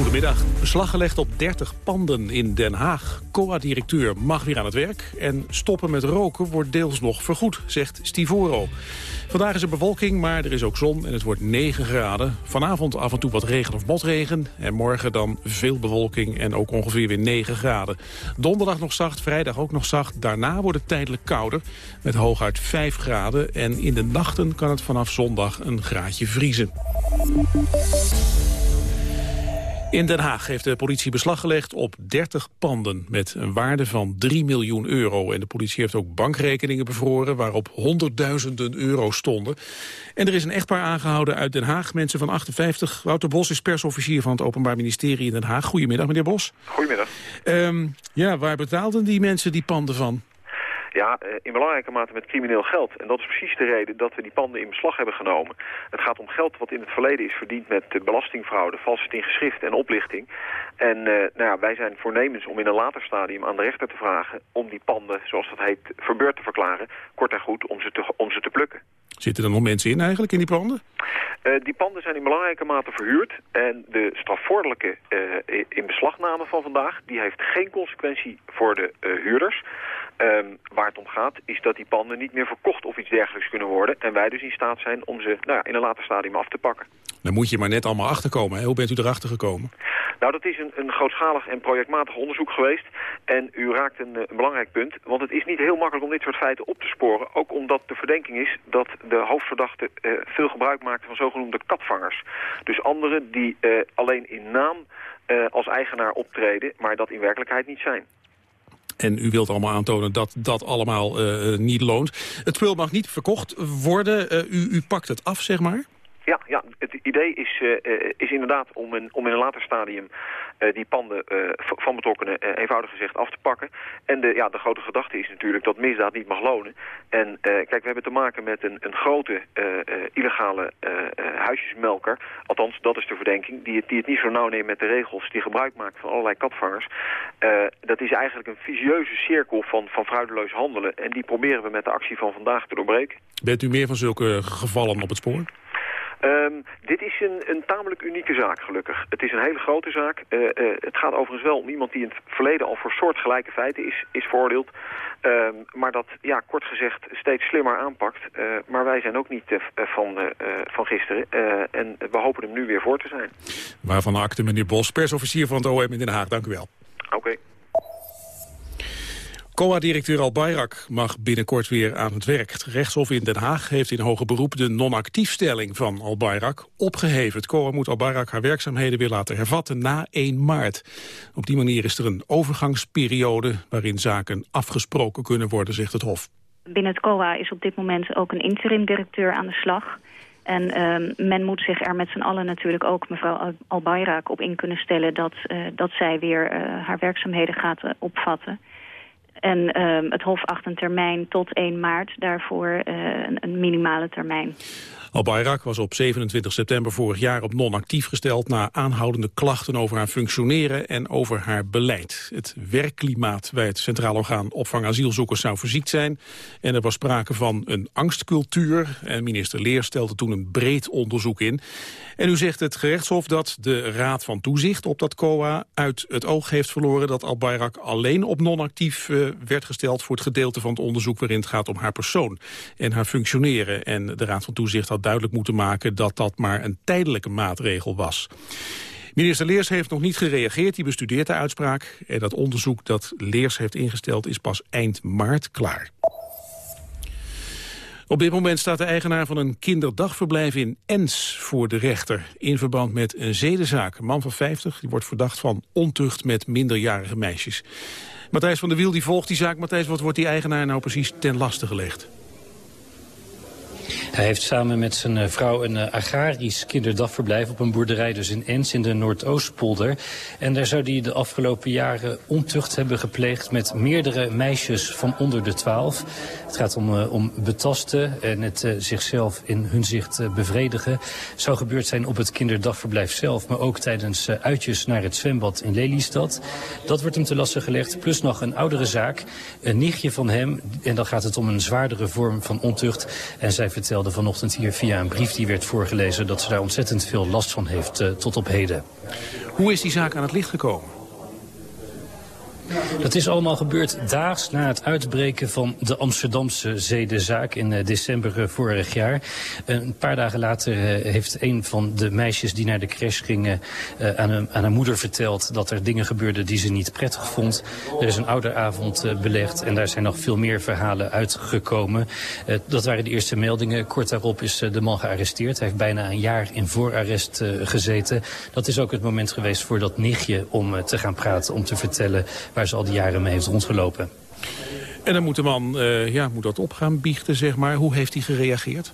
Goedemiddag. Beslag gelegd op 30 panden in Den Haag. COA-directeur mag weer aan het werk. En stoppen met roken wordt deels nog vergoed, zegt Stivoro. Vandaag is er bewolking, maar er is ook zon en het wordt 9 graden. Vanavond af en toe wat regen of motregen. En morgen dan veel bewolking en ook ongeveer weer 9 graden. Donderdag nog zacht, vrijdag ook nog zacht. Daarna wordt het tijdelijk kouder met hooguit 5 graden. En in de nachten kan het vanaf zondag een graadje vriezen. In Den Haag heeft de politie beslag gelegd op 30 panden met een waarde van 3 miljoen euro. En de politie heeft ook bankrekeningen bevroren waarop honderdduizenden euro stonden. En er is een echtpaar aangehouden uit Den Haag, mensen van 58. Wouter Bos is persofficier van het Openbaar Ministerie in Den Haag. Goedemiddag, meneer Bos. Goedemiddag. Um, ja, waar betaalden die mensen die panden van? Ja, eh, in belangrijke mate met crimineel geld. En dat is precies de reden dat we die panden in beslag hebben genomen. Het gaat om geld wat in het verleden is verdiend met belastingfraude, valsheid in geschrift en oplichting. En uh, nou ja, wij zijn voornemens om in een later stadium aan de rechter te vragen... om die panden, zoals dat heet, verbeurd te verklaren. Kort en goed, om ze te, om ze te plukken. Zitten er nog mensen in eigenlijk, in die panden? Uh, die panden zijn in belangrijke mate verhuurd. En de strafvordelijke uh, inbeslagname van vandaag... die heeft geen consequentie voor de huurders... Um, waar het om gaat is dat die panden niet meer verkocht of iets dergelijks kunnen worden. En wij dus in staat zijn om ze nou ja, in een later stadium af te pakken. Dan moet je maar net allemaal achterkomen. Hè? Hoe bent u erachter gekomen? Nou, dat is een, een grootschalig en projectmatig onderzoek geweest. En u raakt een, een, belangrijk punt. Want het is niet heel makkelijk om dit soort feiten op te sporen. Ook omdat de verdenking is dat de hoofdverdachte uh, veel gebruik maakte van zogenoemde katvangers. Dus anderen die uh, alleen in naam uh, als eigenaar optreden, maar dat in werkelijkheid niet zijn. En u wilt allemaal aantonen dat dat allemaal uh, niet loont. Het spul mag niet verkocht worden. Uh, u, u pakt het af, zeg maar? Ja, ja, idee is, uh, is inderdaad om, een, om in een later stadium uh, die panden van betrokkenen eenvoudig gezegd af te pakken. En de, ja, de grote gedachte is natuurlijk dat misdaad niet mag lonen. En kijk, we hebben te maken met een, een grote illegale huisjesmelker. Althans, dat is de verdenking. Die het, die het niet zo nauw neemt met de regels. Die gebruik maakt van allerlei katvangers. dat is eigenlijk een visieuze cirkel van, van handelen. En die proberen we met de actie van vandaag te doorbreken. Bent u meer van zulke gevallen op het spoor? Um, dit is een, een, tamelijk unieke zaak, gelukkig. Het is een hele grote zaak. Uh, uh, het gaat overigens wel om iemand die in het verleden al voor soortgelijke feiten is, is veroordeeld. Um, maar dat, ja, kort gezegd, steeds slimmer aanpakt. Uh, maar wij zijn ook niet van, van gisteren. en we hopen hem nu weer voor te zijn. Waarvan acte, meneer Bos, persofficier van het OM in Den Haag. Dank u wel. Oké. Okay. COA-directeur Al Bayrak mag binnenkort weer aan het werk. Het rechtshof in Den Haag heeft in hoger beroep de non-actiefstelling van Al Bayrak opgeheven. Het COA moet Al Bayrak haar werkzaamheden weer laten hervatten na 1 maart. Op die manier is er een overgangsperiode waarin zaken afgesproken kunnen worden, zegt het hof. Binnen het COA is op dit moment ook een interim-directeur aan de slag... En uh, men moet zich er met z'n allen natuurlijk ook, mevrouw Al Bayrak, op in kunnen stellen... dat, uh, dat zij weer uh, haar werkzaamheden gaat uh, opvatten. En uh, het Hof acht een termijn tot 1 maart, daarvoor uh, een, een, minimale termijn. Al-Bayrak was op 27 september vorig jaar op non-actief gesteld... na aanhoudende klachten over haar functioneren en over haar beleid. Het werkklimaat bij het Centraal Orgaan Opvang Asielzoekers zou verziekt zijn. En er was sprake van een angstcultuur. En minister Leer stelde toen een breed onderzoek in. En nu zegt het gerechtshof dat de Raad van Toezicht op dat COA... uit het oog heeft verloren dat Al-Bayrak alleen op non-actief uh, werd gesteld... voor het gedeelte van het onderzoek waarin het gaat om haar persoon en haar functioneren. En de Raad van Toezicht had duidelijk moeten maken dat dat maar een tijdelijke maatregel was. Minister Leers heeft nog niet gereageerd, die bestudeert de uitspraak. En dat onderzoek dat Leers heeft ingesteld is pas eind maart klaar. Op dit moment staat de eigenaar van een kinderdagverblijf in Ens voor de rechter... in verband met een zedenzaak. Een man van 50 die wordt verdacht van ontucht met minderjarige meisjes. Matthijs van der Wiel die volgt die zaak. Matthijs, wat wordt die eigenaar nou precies ten laste gelegd? Hij heeft samen met zijn eh, vrouw een uh, agrarisch kinderdagverblijf op een boerderij dus in Ens in de Noordoostpolder. En daar zou hij de afgelopen jaren ontucht hebben gepleegd met meerdere meisjes van onder de twaalf. Het gaat om, uh, om betasten en het zichzelf in hun zicht bevredigen. Het zou gebeurd zijn op het kinderdagverblijf zelf, maar ook tijdens uitjes naar het zwembad in Lelystad. Dat wordt hem te lassen gelegd, plus nog een oudere zaak. Een nichtje van hem, en dan gaat het om een zwaardere vorm van ontucht. En zij vertelde vanochtend hier via een brief die werd voorgelezen... dat ze daar ontzettend veel last van heeft uh, tot op heden. Hoe is die zaak aan het licht gekomen? Dat is allemaal gebeurd daags na het uitbreken van de Amsterdamse zedenzaak in uh, december uh, vorig jaar. een paar dagen later heeft een van de meisjes die naar de crash gingen aan, aan, haar moeder verteld dat er dingen gebeurden die ze niet prettig vond. Er is een ouderavond belegd en daar zijn nog veel meer verhalen uitgekomen. dat waren de eerste meldingen. Kort daarop is de man gearresteerd. Hij heeft bijna een jaar in voorarrest gezeten. Dat is ook het moment geweest voor dat nichtje om te gaan praten, om te vertellen ze al die jaren mee heeft rondgelopen. En dan moet de man uh, ja, moet dat op gaan biechten, zeg maar. Hoe heeft hij gereageerd?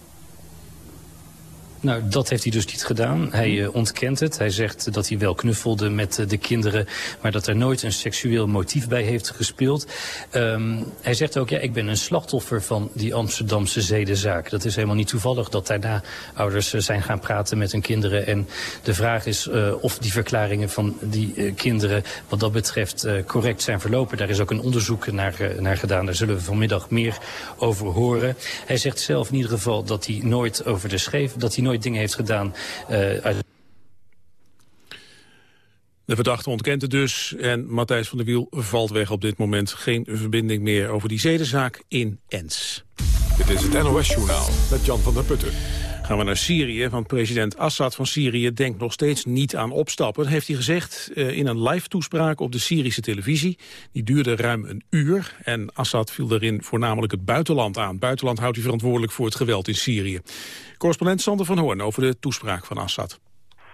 Nou, dat heeft hij dus niet gedaan. Hij uh, ontkent het. Hij zegt dat hij wel knuffelde met uh, de kinderen... maar dat er nooit een seksueel motief bij heeft gespeeld. Um, hij zegt ook, ja, ik ben een slachtoffer van die Amsterdamse zedenzaak. Dat is helemaal niet toevallig dat daarna ouders uh, zijn gaan praten met hun kinderen. En de vraag is of die verklaringen van die kinderen... wat dat betreft correct zijn verlopen. Daar is ook een onderzoek naar, naar gedaan. Daar zullen we vanmiddag meer over horen. Hij zegt zelf in ieder geval dat hij nooit over de scheef... dat hij nooit dingen heeft gedaan. Uh, de verdachte ontkent het dus en Matthijs van der Wiel valt weg op dit moment. Geen verbinding meer over die zedenzaak in Ens. Dit is het NOS-journaal met Jan van der Putten. Gaan we naar Syrië, want president Assad van Syrië denkt nog steeds niet aan opstappen. Heeft hij gezegd uh, in een live-toespraak op de Syrische televisie. Die duurde ruim een uur en Assad viel daarin voornamelijk het buitenland aan. Buitenland houdt hij verantwoordelijk voor het geweld in Syrië. Correspondent Sander van Hoorn over de toespraak van Assad.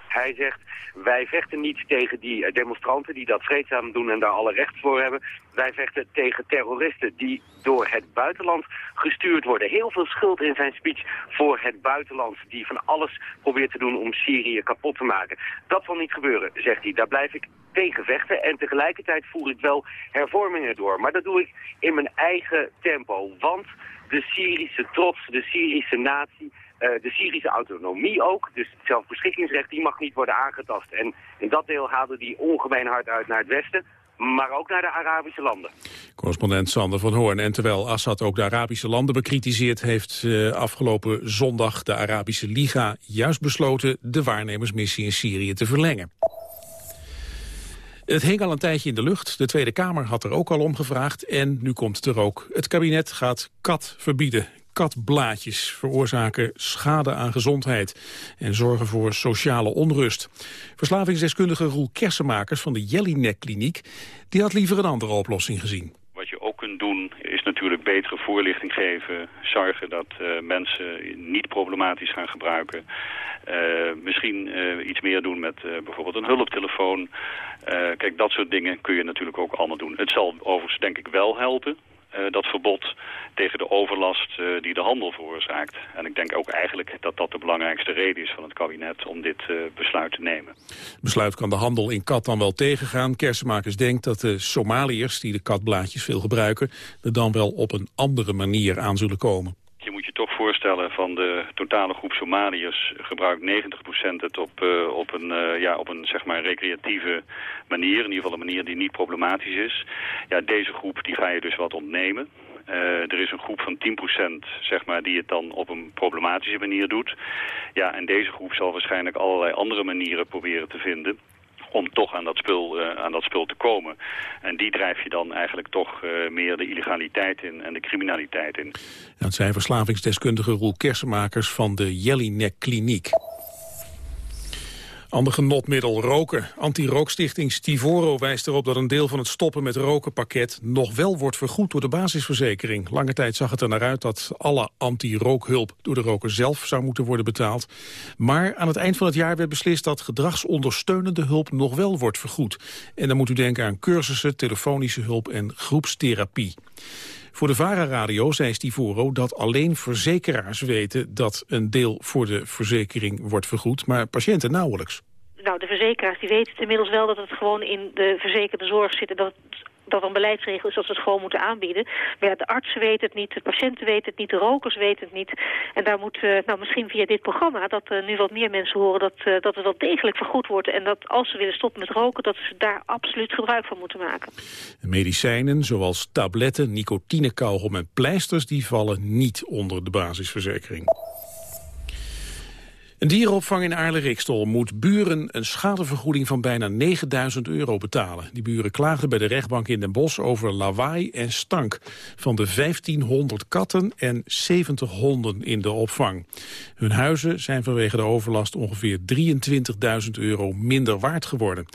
Hij zegt, wij vechten niet tegen die eh, demonstranten die dat vreedzaam doen en daar alle recht voor hebben. Wij vechten tegen terroristen die door het buitenland gestuurd worden. Heel veel schuld in zijn speech voor het buitenland die van alles probeert te doen om Syrië kapot te maken. Dat zal niet gebeuren, zegt hij. Daar blijf ik tegen vechten en tegelijkertijd voer ik wel hervormingen door. Maar dat doe ik in mijn eigen tempo, want de Syrische trots, de Syrische natie de Syrische autonomie ook, dus het zelfbeschikkingsrecht, die mag niet worden aangetast. En in dat deel haalde die ongemeen hard uit naar het westen, maar ook naar de Arabische landen. Correspondent Sander van Hoorn. En terwijl Assad ook de Arabische landen bekritiseert... heeft uh, afgelopen zondag de Arabische Liga juist besloten... de waarnemersmissie in Syrië te verlengen. Het hing al een tijdje in de lucht. De Tweede Kamer had er ook al om gevraagd. En nu komt er ook. Het kabinet gaat kat verbieden katblaadjes veroorzaken schade aan gezondheid en zorgen voor sociale onrust. Verslavingsdeskundige Roel Kersenmakers van de Jellinek Kliniek die had liever een andere oplossing gezien. Wat je ook kunt doen is natuurlijk betere voorlichting geven, zorgen dat uh, mensen niet problematisch gaan gebruiken. Uh, misschien uh, iets meer doen met bijvoorbeeld een hulptelefoon. kijk, dat soort dingen kun je natuurlijk ook allemaal doen. Het zal overigens denk ik wel helpen uh, dat verbod tegen de overlast uh, die de handel veroorzaakt. En ik denk ook eigenlijk dat dat de belangrijkste reden is van het kabinet om dit uh, besluit te nemen. Besluit kan de handel in kat dan wel tegengaan. Kersenmakers denkt dat de Somaliërs die de katblaadjes veel gebruiken... er dan wel op een andere manier aan zullen komen toch voorstellen van de totale groep Somaliërs gebruikt 90% het op, uh, op, een, uh, ja, op een zeg maar recreatieve manier. In ieder geval een manier die niet problematisch is. Ja, deze groep die ga je dus wat ontnemen. Uh, er is een groep van 10% zeg maar, die het dan op een problematische manier doet. Ja, en deze groep zal waarschijnlijk allerlei andere manieren proberen te vinden om toch aan dat, spul, uh, aan dat spul te komen. En die drijf je dan eigenlijk toch uh, meer de illegaliteit in en de criminaliteit in. Dat zijn verslavingsdeskundige Roel Kersenmakers van de Jellinek Kliniek. Ander genotmiddel, roken. Anti-rookstichting Stivoro wijst erop dat een deel van het stoppen met rokenpakket nog wel wordt vergoed door de basisverzekering. Lange tijd zag het er naar uit dat alle anti-rookhulp door de roker zelf zou moeten worden betaald. Maar aan het eind van het jaar werd beslist dat gedragsondersteunende hulp nog wel wordt vergoed. En dan moet u denken aan cursussen, telefonische hulp en groepstherapie. Voor de VARA-radio zei Stivoro dat alleen verzekeraars weten dat een deel voor de verzekering wordt vergoed, maar patiënten nauwelijks. Nou, de verzekeraars die weten inmiddels wel dat het gewoon in de verzekerde zorg zit... en dat dat een beleidsregel is dat ze het gewoon moeten aanbieden. Maar ja, de artsen weten het niet, de patiënten weten het niet, de rokers weten het niet. En daar moet, nou misschien via dit programma, dat uh, nu wat meer mensen horen dat, uh, dat het wel degelijk vergoed wordt. En dat als ze willen stoppen met roken, dat ze daar absoluut gebruik van moeten maken. Medicijnen zoals tabletten, nicotinekauwgom en pleisters, die vallen niet onder de basisverzekering. Een dierenopvang in Aarle-Rikstol moet buren een schadevergoeding van bijna 9000 euro betalen. Die buren klaagden bij de rechtbank in Den Bosch over lawaai en stank van de 1500 katten en 70 honden in de opvang. Hun huizen zijn vanwege de overlast ongeveer 23.000 euro minder waard geworden.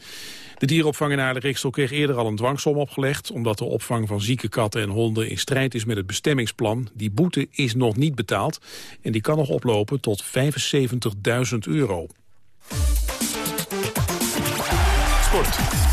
De dierenopvang in Aarde-Riksel kreeg eerder al een dwangsom opgelegd... omdat de opvang van zieke katten en honden in strijd is met het bestemmingsplan. Die boete is nog niet betaald en die kan nog oplopen tot 75.000 euro. Sport.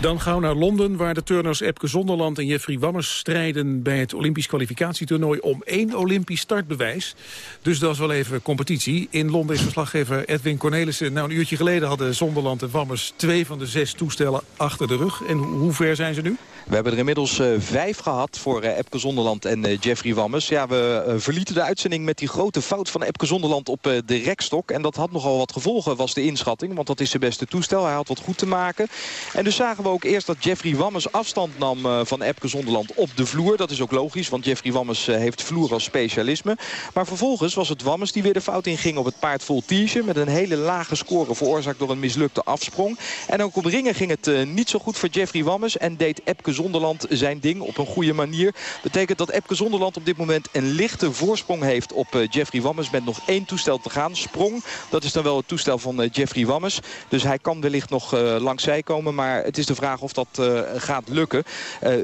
Dan gauw naar Londen, waar de turners Epke Zonderland en Jeffrey Wammers strijden bij het Olympisch kwalificatietoernooi om één Olympisch startbewijs. Dus dat is wel even competitie. In Londen is verslaggever Edwin Cornelissen. Nou, een uurtje geleden hadden Zonderland en Wammers twee van de zes toestellen achter de rug. En hoe ver zijn ze nu? We hebben er inmiddels uh, vijf gehad voor uh, Epke Zonderland en uh, Jeffrey Wammers. Ja, we verlieten de uitzending met die grote fout van Epke Zonderland op de rekstok. En dat had nogal wat gevolgen, was de inschatting. Want dat is zijn beste toestel. Hij had wat goed te maken. En dus zagen we ook eerst dat Jeffrey Wammers afstand nam van Epke Zonderland op de vloer. Dat is ook logisch, want Jeffrey Wammers heeft vloer als specialisme. Maar vervolgens was het Wammers die weer de fout inging op het paard vol Voltige. Met een hele lage score veroorzaakt door een mislukte afsprong. En ook op ringen ging het niet zo goed voor Jeffrey Wammers. En deed Epke Zonderland zijn ding op een goede manier. Betekent dat Epke Zonderland op dit moment een lichte voorsprong heeft op uh, Jeffrey Wammers. Met nog één toestel te gaan. Sprong, dat is dan wel het toestel van uh, Jeffrey Wammers. Dus hij kan wellicht nog uh, langs zij komen. Maar het is de vraag of dat gaat lukken.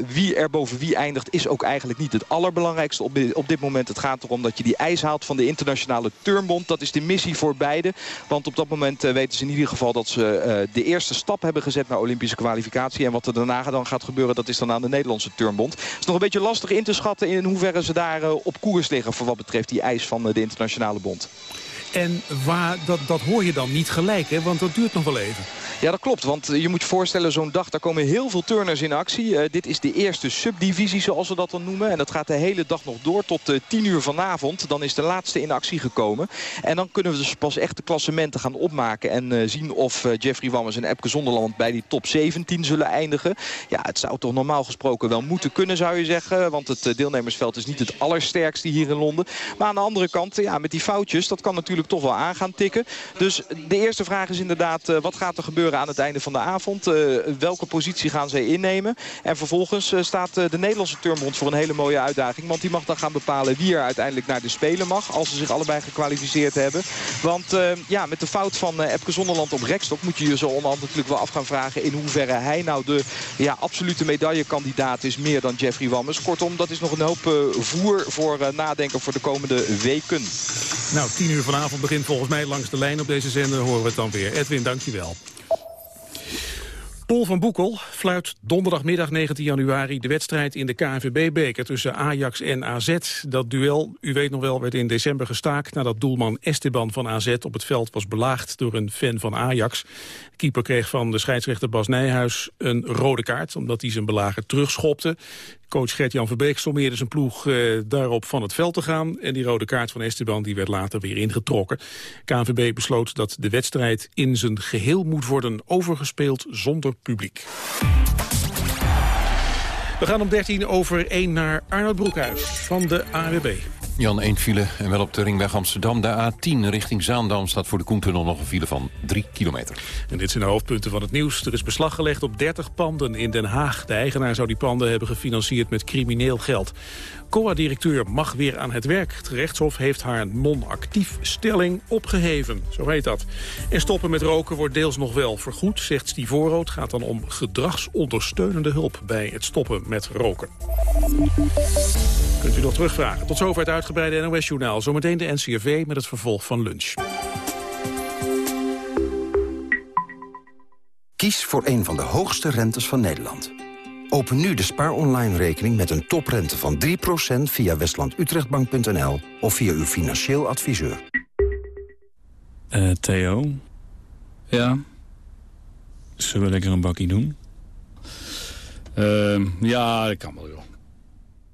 wie er boven wie eindigt is ook eigenlijk niet het allerbelangrijkste op, op dit moment. Het gaat erom dat je die eis haalt van de internationale turnbond. Dat is de missie voor beide. Want op dat moment weten ze in ieder geval dat ze de eerste stap hebben gezet naar Olympische kwalificatie. En wat er daarna dan gaat gebeuren, dat is dan aan de Nederlandse turnbond. Het is nog een beetje lastig in te schatten in hoeverre ze daar uh, op koers liggen... voor wat betreft die eis van uh, de internationale bond. En waar, dat, dat hoor je dan niet gelijk, hè? want dat duurt nog wel even. Ja, dat klopt. Want je moet je voorstellen, zo'n dag, daar komen heel veel turners in actie. Uh, dit is de eerste subdivisie, zoals we dat dan noemen. En dat gaat de hele dag nog door tot uh, 10 uur vanavond. Dan is de laatste in actie gekomen. En dan kunnen we dus pas echt de klassementen gaan opmaken. En zien of Jeffrey Wammers en Epke Zonderland bij die top 17 zullen eindigen. Ja, het zou toch normaal gesproken wel moeten kunnen, zou je zeggen. Want het deelnemersveld is niet het allersterkste hier in Londen. Maar aan de andere kant, ja, met die foutjes, dat kan natuurlijk toch wel aan gaan tikken. Dus de eerste vraag is inderdaad, wat gaat er gebeuren? aan het einde van de avond. Uh, welke positie gaan zij innemen? En vervolgens uh, staat de Nederlandse turnbond voor een hele mooie uitdaging. Want die mag dan gaan bepalen wie er uiteindelijk naar de Spelen mag. Als ze zich allebei gekwalificeerd hebben. Want ja, met de fout van Epke Zonderland op rekstok... moet je je zo onderhand natuurlijk wel af gaan vragen... in hoeverre hij nou de ja, absolute medaillekandidaat is. Meer dan Jeffrey Wammers. Kortom, dat is nog een hoop voer voor nadenken voor de komende weken. Nou, tien uur vanavond begint volgens mij langs de lijn op deze zender. Horen we het dan weer. Edwin, dankjewel. Paul van Boekel fluit donderdagmiddag 19 januari de wedstrijd in de KNVB-beker tussen Ajax en AZ. Dat duel, u weet nog wel, werd in december gestaakt nadat doelman Esteban van AZ op het veld was belaagd door een fan van Ajax. De keeper kreeg van de scheidsrechter Bas Nijhuis een rode kaart omdat hij zijn belager terugschopte. Coach Gert-Jan Verbeek sommeerde zijn ploeg eh, daarop van het veld te gaan. En die rode kaart van Esteban die werd later weer ingetrokken. KNVB besloot dat de wedstrijd in zijn geheel moet worden overgespeeld zonder publiek. We gaan om 13 over 1 naar Arnold Broekhuis van de AWB. Jan, één file en wel op de ringweg Amsterdam. De A10 richting Zaandam staat voor de Koentunnel nog een file van 3 kilometer. En dit zijn de hoofdpunten van het nieuws. Er is beslag gelegd op 30 panden in Den Haag. De eigenaar zou die panden hebben gefinancierd met crimineel geld. COA-directeur mag weer aan het werk. Het rechtshof heeft haar non-actief stelling opgeheven. Zo heet dat. En stoppen met roken wordt deels nog wel vergoed, zegt Stivoro. Het gaat dan om gedragsondersteunende hulp bij het stoppen met roken. Kunt u nog terugvragen. Tot zover het uitgebreide NOS-journaal. Zometeen de NCRV met het vervolg van lunch. Kies voor een van de hoogste rentes van Nederland. Open nu de Spaar Online rekening met een toprente van 3% via westlandutrechtbank.nl of via uw financieel adviseur. Eh, Theo? Ja? Zullen we lekker een bakkie doen? Uh, ja, dat kan wel, joh.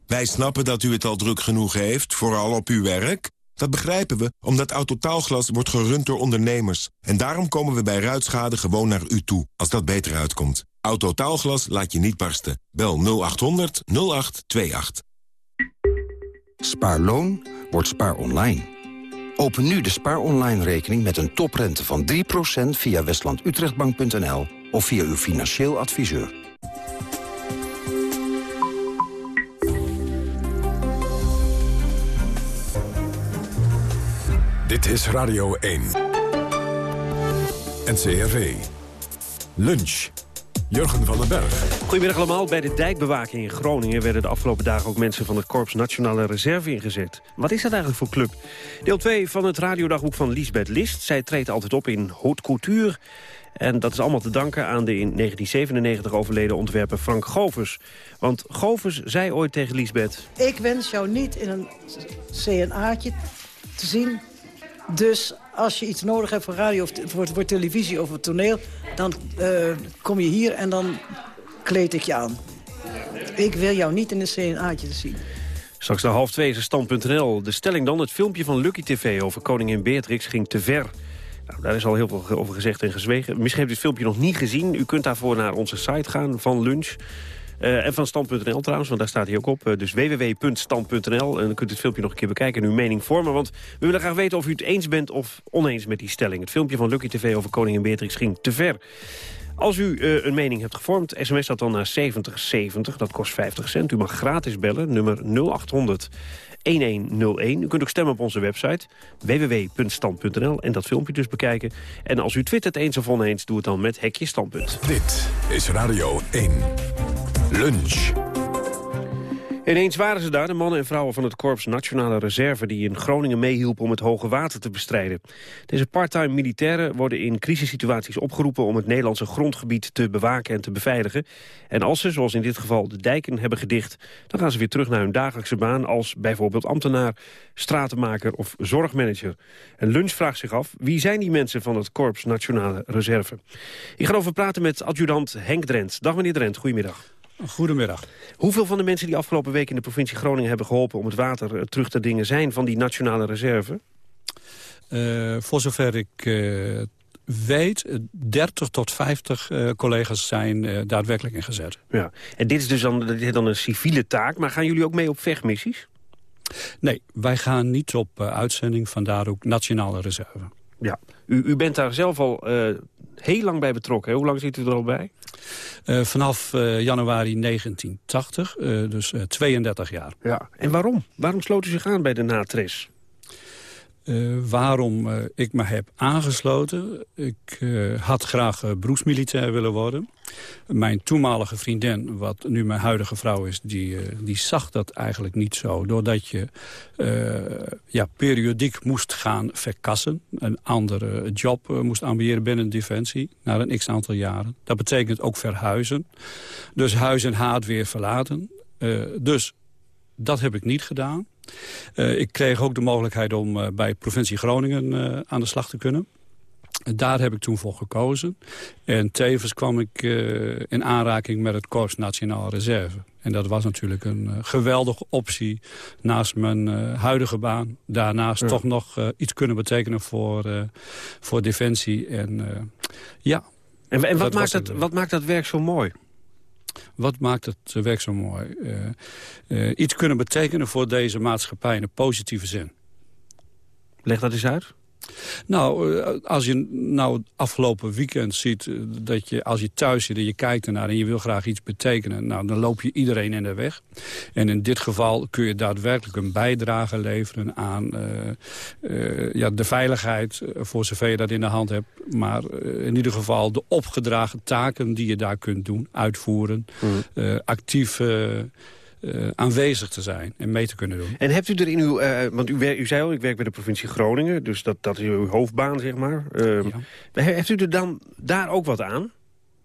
Wij snappen dat u het al druk genoeg heeft, vooral op uw werk. Dat begrijpen we, omdat Autotaalglas wordt gerund door ondernemers. En daarom komen we bij ruitschade gewoon naar u toe, als dat beter uitkomt. Autotaalglas laat je niet barsten. Bel 0800 0828. Spaarloon wordt spaar online. Open nu de spaar online rekening met een toprente van 3% via westlandutrechtbank.nl of via uw financieel adviseur. Dit is Radio 1. NCRV. Lunch. Jurgen van den Berg. Goedemiddag allemaal. Bij de dijkbewaking in Groningen... werden de afgelopen dagen ook mensen van het Korps Nationale Reserve ingezet. Wat is dat eigenlijk voor club? Deel 2 van het radiodagboek van Lisbeth List. Zij treedt altijd op in haute couture... En dat is allemaal te danken aan de in 1997 overleden ontwerper Frank Govers. Want Govers zei ooit tegen Lisbeth... Ik wens jou niet in een CNA'tje te zien dus als je iets nodig hebt voor radio of voor, voor televisie of voor toneel... dan uh, kom je hier en dan kleed ik je aan. Ik wil jou niet in een CNA'tje zien. Straks naar half twee is stand.nl. De stelling dan, het filmpje van Lucky TV over koningin Beatrix ging te ver. Nou, daar is al heel veel over gezegd en gezwegen. Misschien heeft u het filmpje nog niet gezien. U kunt daarvoor naar onze site gaan van Lunch. Uh, en van stand.nl trouwens, want daar staat hij ook op. Uh, dus www.stand.nl. En dan kunt u het filmpje nog een keer bekijken en uw mening vormen. Want we willen graag weten of u het eens bent of oneens met die stelling. Het filmpje van Lucky TV over koningin Beatrix ging te ver. Als u uh, een mening hebt gevormd, sms dat dan naar 7070. Dat kost 50 cent. U mag gratis bellen, nummer 0800 1101. U kunt ook stemmen op onze website www.stand.nl en dat filmpje dus bekijken. En als u twittert eens of oneens, doe het dan met hekje standpunt. Dit is Radio 1. Lunch. Ineens waren ze daar, de mannen en vrouwen van het Korps Nationale Reserve... die in Groningen meehielpen om het hoge water te bestrijden. Deze parttime militairen worden in crisissituaties opgeroepen... om het Nederlandse grondgebied te bewaken en te beveiligen. En als ze, zoals in dit geval, de dijken hebben gedicht... dan gaan ze weer terug naar hun dagelijkse baan... als bijvoorbeeld ambtenaar, stratenmaker of zorgmanager. En Lunch vraagt zich af, wie zijn die mensen van het Korps Nationale Reserve? Ik ga over praten met adjudant Henk Drent. Dag meneer Drent, goedemiddag. Goedemiddag. Hoeveel van de mensen die afgelopen week in de provincie Groningen hebben geholpen... om het water eh, terug te dingen zijn van die nationale reserve? Uh, voor zover ik uh, weet, 30 tot 50 uh, collega's zijn daadwerkelijk ingezet. Ja. En dit is dus dan, dit is dan een civiele taak, maar gaan jullie ook mee op vechtmissies? Nee, wij gaan niet op uitzending, vandaar ook nationale reserve. Ja, u, u bent daar zelf al heel lang bij betrokken. Hoe lang zit u er al bij? Uh, vanaf uh, januari 1980, uh, dus 32 jaar. Ja. En waarom? Waarom sloot u zich aan bij de NATRES? Uh, waarom uh, ik me heb aangesloten. Ik uh, had graag beroepsmilitair willen worden. Mijn toenmalige vriendin, wat nu mijn huidige vrouw is... die, die zag dat eigenlijk niet zo. Doordat je ja, periodiek moest gaan verkassen. Een andere job moest ambiëren binnen Defensie. Na een x-aantal jaren. Dat betekent ook verhuizen. Dus huis en haat weer verlaten. dus dat heb ik niet gedaan. Uh, ik kreeg ook de mogelijkheid om uh, bij provincie Groningen uh, aan de slag te kunnen. Daar heb ik toen voor gekozen. En tevens kwam ik in aanraking met het Korps Nationale Reserve. En dat was natuurlijk een geweldige optie naast mijn huidige baan. Daarnaast ja. toch nog iets kunnen betekenen voor, voor Defensie. En, ja, en, en wat, maakt dat, wat maakt dat werk zo mooi? Wat maakt het werk zo mooi? Uh, uh, iets kunnen betekenen voor deze maatschappij in een positieve zin. Leg dat eens uit. Nou, als je nou afgelopen weekend ziet dat je als je thuis zit en je kijkt ernaar en je wil graag iets betekenen, nou, dan loop je iedereen in de weg. En in dit geval kun je daadwerkelijk een bijdrage leveren aan uh, uh, ja, de veiligheid, voor zover je dat in de hand hebt. Maar uh, in ieder geval de opgedragen taken die je daar kunt doen, uitvoeren, mm. actief uh, aanwezig te zijn en mee te kunnen doen. En hebt u er in uw... Uh, want u, u zei al, ik werk bij de provincie Groningen, dus dat, dat is uw hoofdbaan, zeg maar. Uh, ja. Heeft u er dan daar ook wat aan?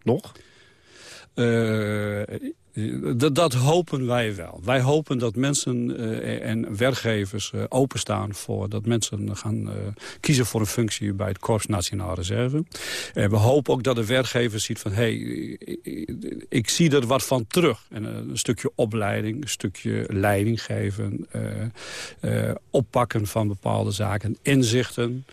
Nog? Dat, dat hopen wij wel. Wij hopen dat mensen uh, en werkgevers uh, openstaan voor dat mensen gaan uh, kiezen voor een functie bij het Korps Nationale Reserve. we hopen ook dat de werkgever ziet van, hé, hey, ik, ik, zie er wat van terug. En, een stukje opleiding, een stukje leiding geven, oppakken van bepaalde zaken, inzichten,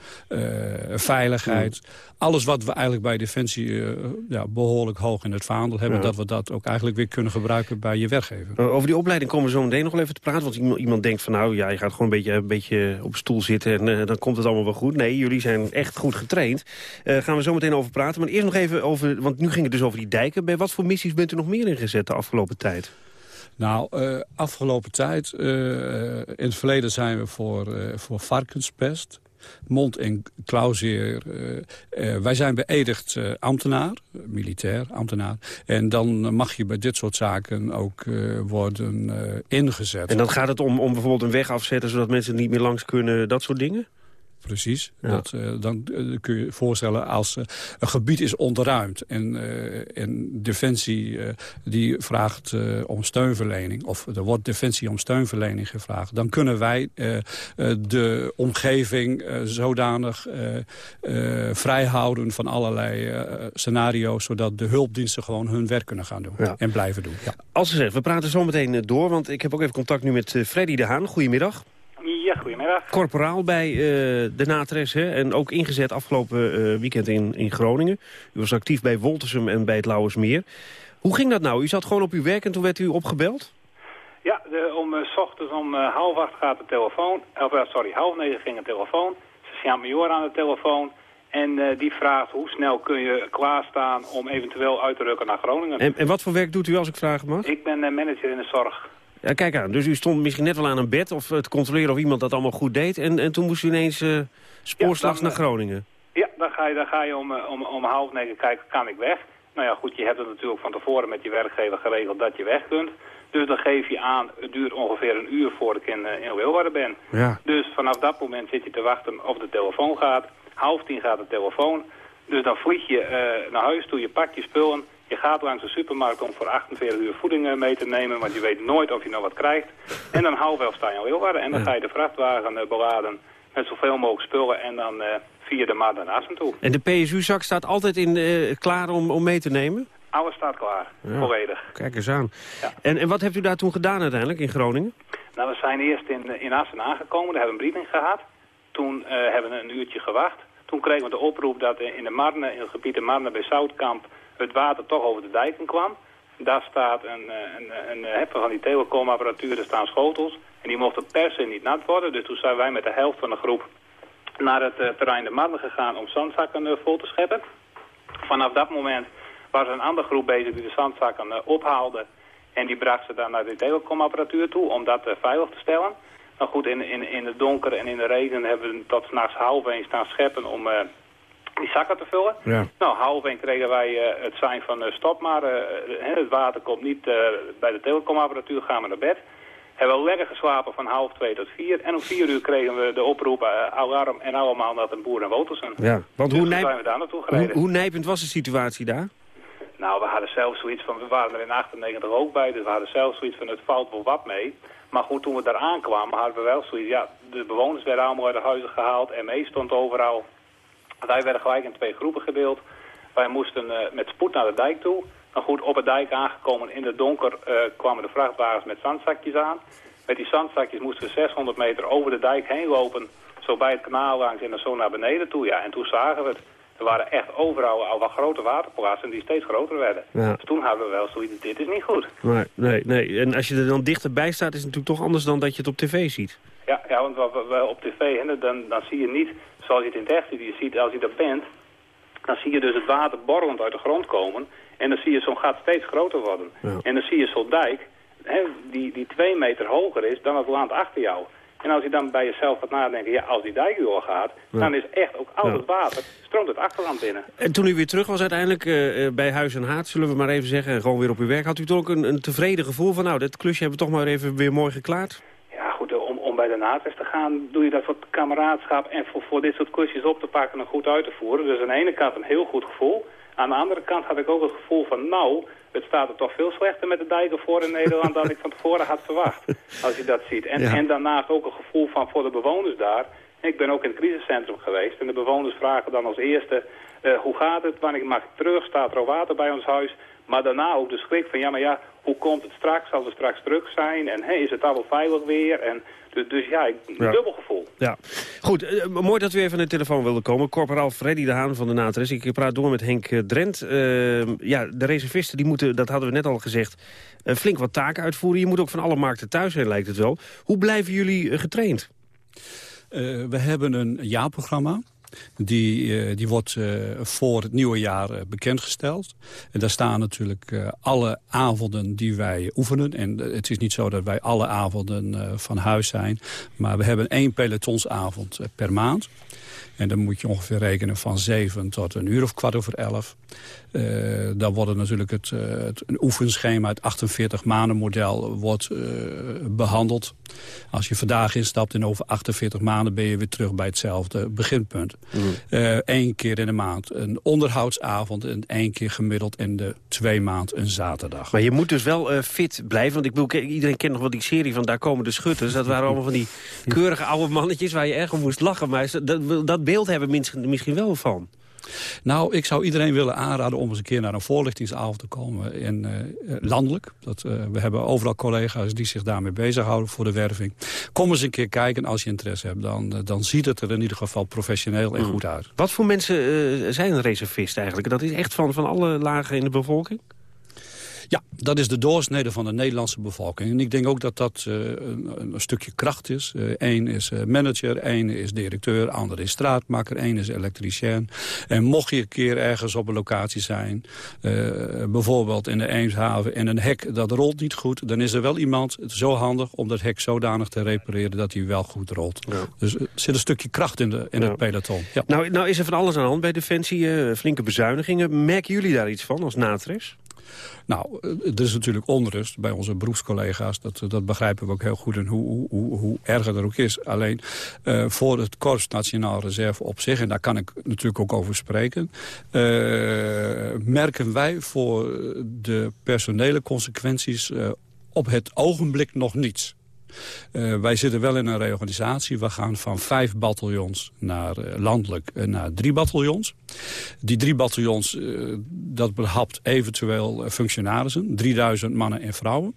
veiligheid. Alles wat we eigenlijk bij Defensie ja, behoorlijk hoog in het vaandel hebben, ja. dat we dat ook eigenlijk weer kunnen gebruiken bij je werkgever. Over die opleiding komen we zo meteen nog wel even te praten. Want iemand, denkt van nou, ja, je gaat gewoon een beetje, een beetje op stoel zitten... en uh, dan komt het allemaal wel goed. Nee, jullie zijn echt goed getraind. Uh, gaan we zo meteen over praten. Maar eerst nog even over, want nu ging het dus over die dijken. Bij wat voor missies bent u nog meer ingezet de afgelopen tijd? Nou, uh, afgelopen tijd, uh, in het verleden zijn we voor, uh, voor varkenspest, mond- en klauwzeer. Uh, uh, wij zijn beëdigd uh, ambtenaar, militair ambtenaar. En dan mag je bij dit soort zaken ook worden ingezet. En dan gaat het om, om bijvoorbeeld een weg afzetten... zodat mensen niet meer langs kunnen, dat soort dingen? Precies. Ja. Dat, uh, dan uh, kun je je voorstellen als uh, een gebied is ontruimd... en, en Defensie die vraagt om steunverlening... of er wordt Defensie om steunverlening gevraagd... dan kunnen wij de omgeving zodanig vrijhouden van allerlei scenario's... zodat de hulpdiensten gewoon hun werk kunnen gaan doen ja. en blijven doen. Ja. Als ze zegt, we praten zo meteen door... want ik heb ook even contact nu met Freddy de Haan. Goedemiddag. Goedemiddag. Korporaal bij uh, de Natres hè, en ook ingezet afgelopen uh, weekend in, in Groningen. U was actief bij Woltersum en bij het Lauwersmeer. Hoe ging dat nou? U zat gewoon op uw werk en toen werd u opgebeld? Ja, de, om uh, s ochtends om half acht gaat de telefoon. Of, sorry, half negen ging de telefoon. Sergeant Major aan de telefoon. En die vraagt hoe snel kun je klaarstaan om eventueel uit te rukken naar Groningen. En, en wat voor werk doet u als ik vragen mag? Ik ben manager in de zorg. Ja, kijk aan. Dus u stond misschien net wel aan een bed of te controleren of iemand dat allemaal goed deed. En, en toen moest u ineens uh, spoorslags ja, naar Groningen. Ja, dan ga je, dan ga je om, om, om half negen kijken, kan ik weg? Nou ja, goed, je hebt het natuurlijk van tevoren met je werkgever geregeld dat je weg kunt. Dus dan geef je aan, het duurt ongeveer een uur voordat ik in, in Wilwarden ben. Ja. Dus vanaf dat moment zit je te wachten of de telefoon gaat. Half tien gaat de telefoon. Dus dan vlieg je uh, naar huis toe, je pakt je spullen... Je gaat langs de supermarkt om voor 48 uur voeding mee te nemen, want je weet nooit of je nog wat krijgt. En dan half elf sta je al Wilwarden en dan ga je de vrachtwagen uh, beladen met zoveel mogelijk spullen en dan uh, via de maat naar Assen toe. En de PSU-zak staat altijd in, uh, klaar om, om mee te nemen? Alles staat klaar, ja. volledig. Kijk eens aan. Ja. En, en wat hebt u daar toen gedaan uiteindelijk in Groningen? Nou, we zijn eerst in, in Assen aangekomen, we hebben een briefing gehad. Toen hebben we een uurtje gewacht. Toen kregen we de oproep dat in de Marne, in het gebied de Marne bij Zoutkamp het water toch over de dijken kwam. Daar staat een, een, een, een van die telecomapparatuur, er staan schotels. En die mochten per se niet nat worden. Dus toen zijn wij met de helft van de groep naar het terrein de Marne gegaan om zandzakken vol te scheppen. Vanaf dat moment was een andere groep bezig die de zandzakken ophaalde. En die bracht ze dan naar de telecomapparatuur toe om dat veilig te stellen. Nou goed, in, in, in het donker en in de regen hebben we tot s'nachts half één staan scheppen om die zakken te vullen. Ja. Nou, half één kregen wij uh, het zijn van uh, stop maar, uh, het water komt niet bij de telecomapparatuur, gaan we naar bed. Hebben we lekker geslapen van half twee tot vier. En om vier uur kregen we de oproep, alarm en allemaal dat een boer en Wotelsen. Ja, want dus hoe, nijp... zijn we daar naartoe gereden. Hoe, hoe nijpend was de situatie daar? Nou, we hadden zelf zoiets van, we waren er in 98 ook bij, dus we hadden zelf zoiets van, het valt wel wat mee. Maar goed, toen we daar aankwamen, hadden we wel zoiets, ja, de bewoners werden allemaal uit de huizen gehaald, ME stond overal. Wij werden gelijk in twee groepen gedeeld. Wij moesten uh, met spoed naar de dijk toe. Nou goed, op de dijk aangekomen in het donker uh, kwamen de vrachtwagens met zandzakjes aan. Met die zandzakjes moesten we 600 meter over de dijk heen lopen. Zo bij het kanaal langs en dan zo naar beneden toe. Ja, en toen zagen we het. Er waren echt overal al wat grote waterplaatsen die steeds groter werden. Ja. Dus toen hadden we wel zoiets, dit is niet goed. Nee, nee, nee. En als je er dan dichterbij staat, is het natuurlijk toch anders dan dat je het op tv ziet. Ja, ja want wat we, we op tv, hè, dan, dan zie je niet zoals je het in het echt ziet. Je ziet, als je dat bent, dan zie je dus het water borrelend uit de grond komen. En dan zie je zo'n gat steeds groter worden. Ja. En dan zie je zo'n dijk, hè, die, die twee meter hoger is dan het land achter jou. En als je dan bij jezelf gaat nadenken, ja, als die dijk doorgaat, Ja. dan is echt ook al het water, stroomt het achterland binnen. En toen u weer terug was uiteindelijk eh, eh, bij Huis en Haat, zullen we maar even zeggen, en gewoon weer op uw werk, had u toch ook een, een tevreden gevoel van, nou, dit klusje hebben we toch maar even weer mooi geklaard? Ja, goed, eh, om, om bij de NATES te gaan, doe je dat voor kameraadschap en voor, voor dit soort klusjes op te pakken en goed uit te voeren. Dus aan de ene kant een heel goed gevoel. Aan de andere kant had ik ook het gevoel van, nou, het staat er toch veel slechter met de dijken voor in Nederland dan ik van tevoren had verwacht. Als je dat ziet. En, Ja. en daarnaast ook een gevoel van voor de bewoners daar. Ik ben ook in het crisiscentrum geweest en de bewoners vragen dan als eerste, eh, hoe gaat het, wanneer mag ik terug, staat er al water bij ons huis? Maar daarna ook de schrik van, ja maar ja, hoe komt het straks, als we straks terug zijn? En hey, is het al wel veilig weer? En, dus, ja, ik, een Ja. dubbel gevoel. Ja, goed. eh, mooi dat u even aan de telefoon wilde komen. Corporaal Freddy de Haan van de Natres. Ik praat door met Henk eh, Drent. Eh, ja, de reservisten die moeten, dat hadden we net al gezegd, eh, flink wat taken uitvoeren. Je moet ook van alle markten thuis zijn, lijkt het wel. Hoe blijven jullie eh, getraind? Eh, we hebben een jaarprogramma. Die, eh, die wordt eh, voor het nieuwe jaar eh, bekendgesteld. En daar staan natuurlijk alle avonden die wij oefenen. En het is niet zo dat wij alle avonden van huis zijn. Maar we hebben één pelotonsavond per maand. En dan moet je ongeveer rekenen van 7 tot een uur of kwart over 11. Eh dan wordt natuurlijk het, een oefenschema, het 48 maanden model, wordt eh, behandeld. Als je vandaag instapt en over 48 maanden ben je weer terug bij hetzelfde beginpunt. Eén keer in de maand een onderhoudsavond en één keer gemiddeld in de twee maand een zaterdag. Maar je moet dus wel eh, fit blijven. Want ik bedoel, iedereen kent nog wel die serie van Daar komen de schutters. Dat waren allemaal van die keurige oude mannetjes waar je erg om moest lachen. Maar dat, dat beeld hebben mensen misschien wel van. Nou, ik zou iedereen willen aanraden om eens een keer naar een voorlichtingsavond te komen. In, eh, landelijk. Dat, eh, we hebben overal collega's die zich daarmee bezighouden voor de werving. Kom eens een keer kijken als je interesse hebt. Dan, eh, dan ziet het er in ieder geval professioneel en Mm. goed uit. Wat voor mensen zijn reservisten eigenlijk? Dat is echt van, van alle lagen in de bevolking? Ja, dat is de doorsnede van de Nederlandse bevolking. En ik denk ook dat dat eh, een, een stukje kracht is. Eén is eh, manager, één is directeur, ander is straatmaker, één is elektricien. En mocht je een keer ergens op een locatie zijn, eh, bijvoorbeeld in de Eemshaven, en een hek dat rolt niet goed, dan is er wel iemand zo handig om dat hek zodanig te repareren dat hij wel goed rolt. Dus er zit een stukje kracht in, de, in Ja. het peloton. Ja. Nou, nou is er van alles aan de hand bij Defensie. eh, flinke bezuinigingen. Merken jullie daar iets van als natres? Nou, eh, er is natuurlijk onrust bij onze beroepscollega's. Dat, eh, dat begrijpen we ook heel goed en hoe, hoe, hoe, hoe erg het er ook is. Alleen eh, voor het Korps Nationaal Reserve op zich... en daar kan ik natuurlijk ook over spreken... merken wij voor de personele consequenties op het ogenblik nog niets. Eh, wij zitten wel in een reorganisatie. We gaan van vijf bataljons naar eh, landelijk eh, naar drie bataljons. Die drie bataljons, dat behapt eventueel functionarissen. 3000 mannen en vrouwen.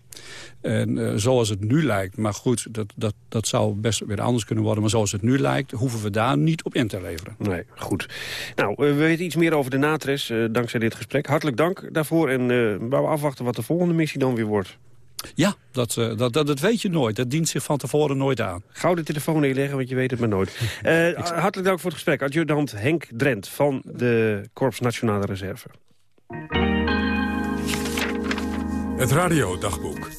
En zoals het nu lijkt, maar goed, dat, dat, dat zou best weer anders kunnen worden. Maar zoals het nu lijkt, hoeven we daar niet op in te leveren. Nee, goed. Nou, we weten iets meer over de natres dankzij dit gesprek. Hartelijk dank daarvoor en eh we afwachten wat de volgende missie dan weer wordt. Ja, dat, eh, dat, dat, dat weet je nooit. Dat dient zich van tevoren nooit aan. Gauw de telefoon neerleggen, want je weet het maar nooit. Eh, hartelijk dank voor het gesprek. Adjudant Henk Drent van de Korps Nationale Reserve. Het radiodagboek.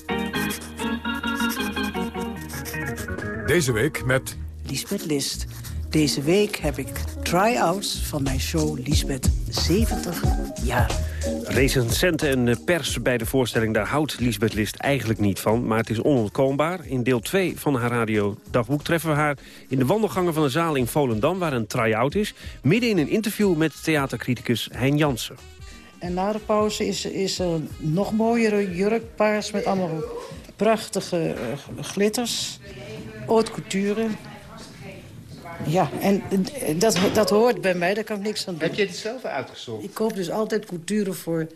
Deze week met Lisbeth List. Deze week heb ik try-outs van mijn show Lisbeth 70 jaar. Recensenten en pers bij de voorstelling, daar houdt Lisbeth List eigenlijk niet van. Maar het is onontkoombaar. In deel 2 van haar radiodagboek treffen we haar in de wandelgangen van de zaal in Volendam... waar een try-out is, midden in een interview met theatercriticus Hein Jansen. En na de pauze is, is er een nog mooiere jurkpaars met allemaal prachtige eh, glitters. Haute couture. Ja, en dat, dat hoort bij mij, daar kan ik niks aan doen. Heb je het zelf uitgezocht? Ik koop dus altijd couture voor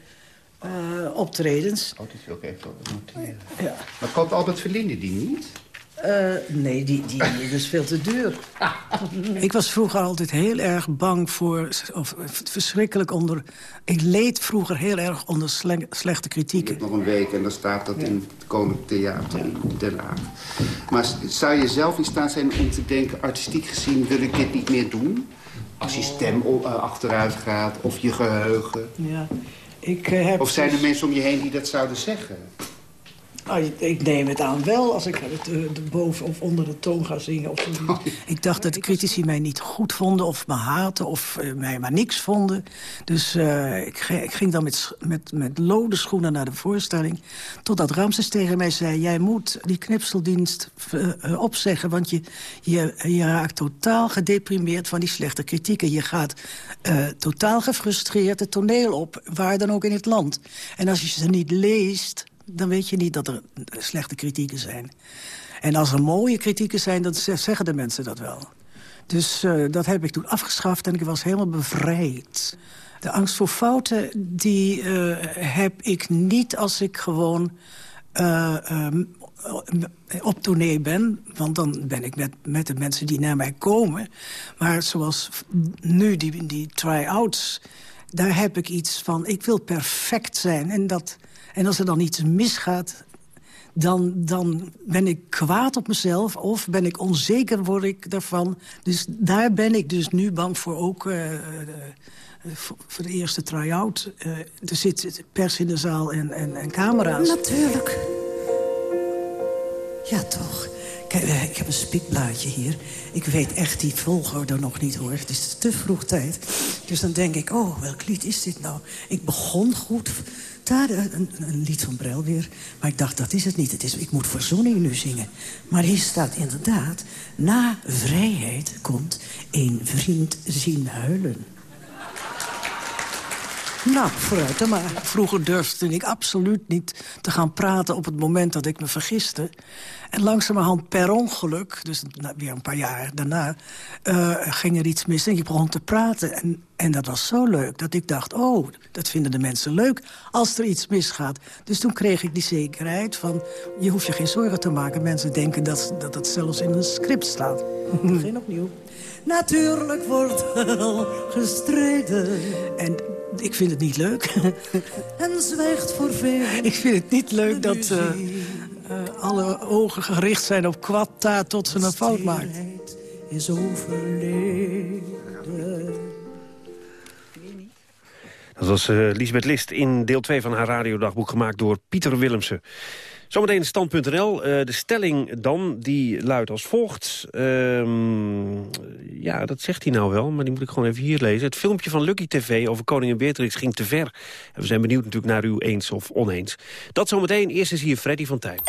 eh, optredens. Oh, dit wil ik even noteren. Ja. Maar koopt Albert Verlinde die niet? Eh, nee, die, die, die is veel te duur. Ik was vroeger altijd heel erg bang voor... of verschrikkelijk onder... Ik leed vroeger heel erg onder sle- slechte kritieken. Nog een week en dan staat dat in het Koninklijk Theater in Den Haag. Maar zou je zelf in staat zijn om te denken... artistiek gezien wil ik dit niet meer doen? Als je stem eh, achteruit gaat of je geheugen. Ja, ik eh, heb... Of zijn er dus- mensen om je heen die dat zouden zeggen? Nou, ik neem het aan wel als ik het, eh, de boven of onder de toon ga zingen. Of zo. Ik dacht dat de critici mij niet goed vonden of me haten of uh, mij maar niks vonden. Dus uh, ik, ik, ging dan met, met, met lode schoenen naar de voorstelling. Totdat Ramses tegen mij zei... jij moet die knipseldienst opzeggen... want je, je, je raakt totaal gedeprimeerd van die slechte kritieken. Je gaat totaal gefrustreerd het toneel op, waar dan ook in het land. En als je ze niet leest dan weet je niet dat er slechte kritieken zijn. En als er mooie kritieken zijn, dan zeggen de mensen dat wel. Dus uh, dat heb ik toen afgeschaft en ik was helemaal bevrijd. De angst voor fouten, die uh, heb ik niet als ik gewoon uh, um, op toneel ben. Want dan ben ik met, met de mensen die naar mij komen. Maar zoals nu, die, die try-outs, daar heb ik iets van... ik wil perfect zijn en dat en als er dan iets misgaat, dan, dan ben ik kwaad op mezelf of ben ik onzeker word ik daarvan. Dus daar ben ik dus nu bang voor ook... Uh, voor, de eerste try-out. Uh, er zit pers in de zaal en, en, en camera's. Natuurlijk. Ja, toch. Kijk, ik heb een spiekblaadje hier. Ik weet echt die volgorde nog niet, hoor. Het is te vroeg tijd. Dus dan denk ik, oh, welk lied is dit nou? Ik begon goed daar een, lied van Brel weer. Maar ik dacht, dat is het niet. Het is, ik moet verzoening nu zingen. Maar hier staat inderdaad... na vrijheid komt een vriend zien huilen. Nou, vooruit dan maar. Vroeger durfde ik absoluut niet te gaan praten op het moment dat ik me vergiste. En langzamerhand per ongeluk, dus weer een paar jaar daarna... Uh, ging er iets mis en ik begon te praten. En, en dat was zo leuk dat ik dacht, oh, dat vinden de mensen leuk als er iets misgaat. Dus toen kreeg ik die zekerheid van, je hoeft je geen zorgen te maken. Mensen denken dat dat, dat zelfs in een script staat. Begin opnieuw. Natuurlijk wordt er gestreden. En ik vind het niet leuk. en zwijgt voor veel. Ik vind het niet leuk dat uh, uh, alle ogen gericht zijn op Quatta tot ze een fout maakt. is overleden. Dat was uh, Lisbeth List in deel 2 van haar radiodagboek gemaakt door Pieter Willemsen. Zometeen stand.nl. Uh, de stelling dan, die luidt als volgt. Ehm, ja, dat zegt hij nou wel, maar die moet ik gewoon even hier lezen. Het filmpje van Lucky TV over koningin Beatrix ging te ver. En we zijn benieuwd natuurlijk naar u eens of oneens. Dat zometeen. Eerst is hier Freddy van Tijn.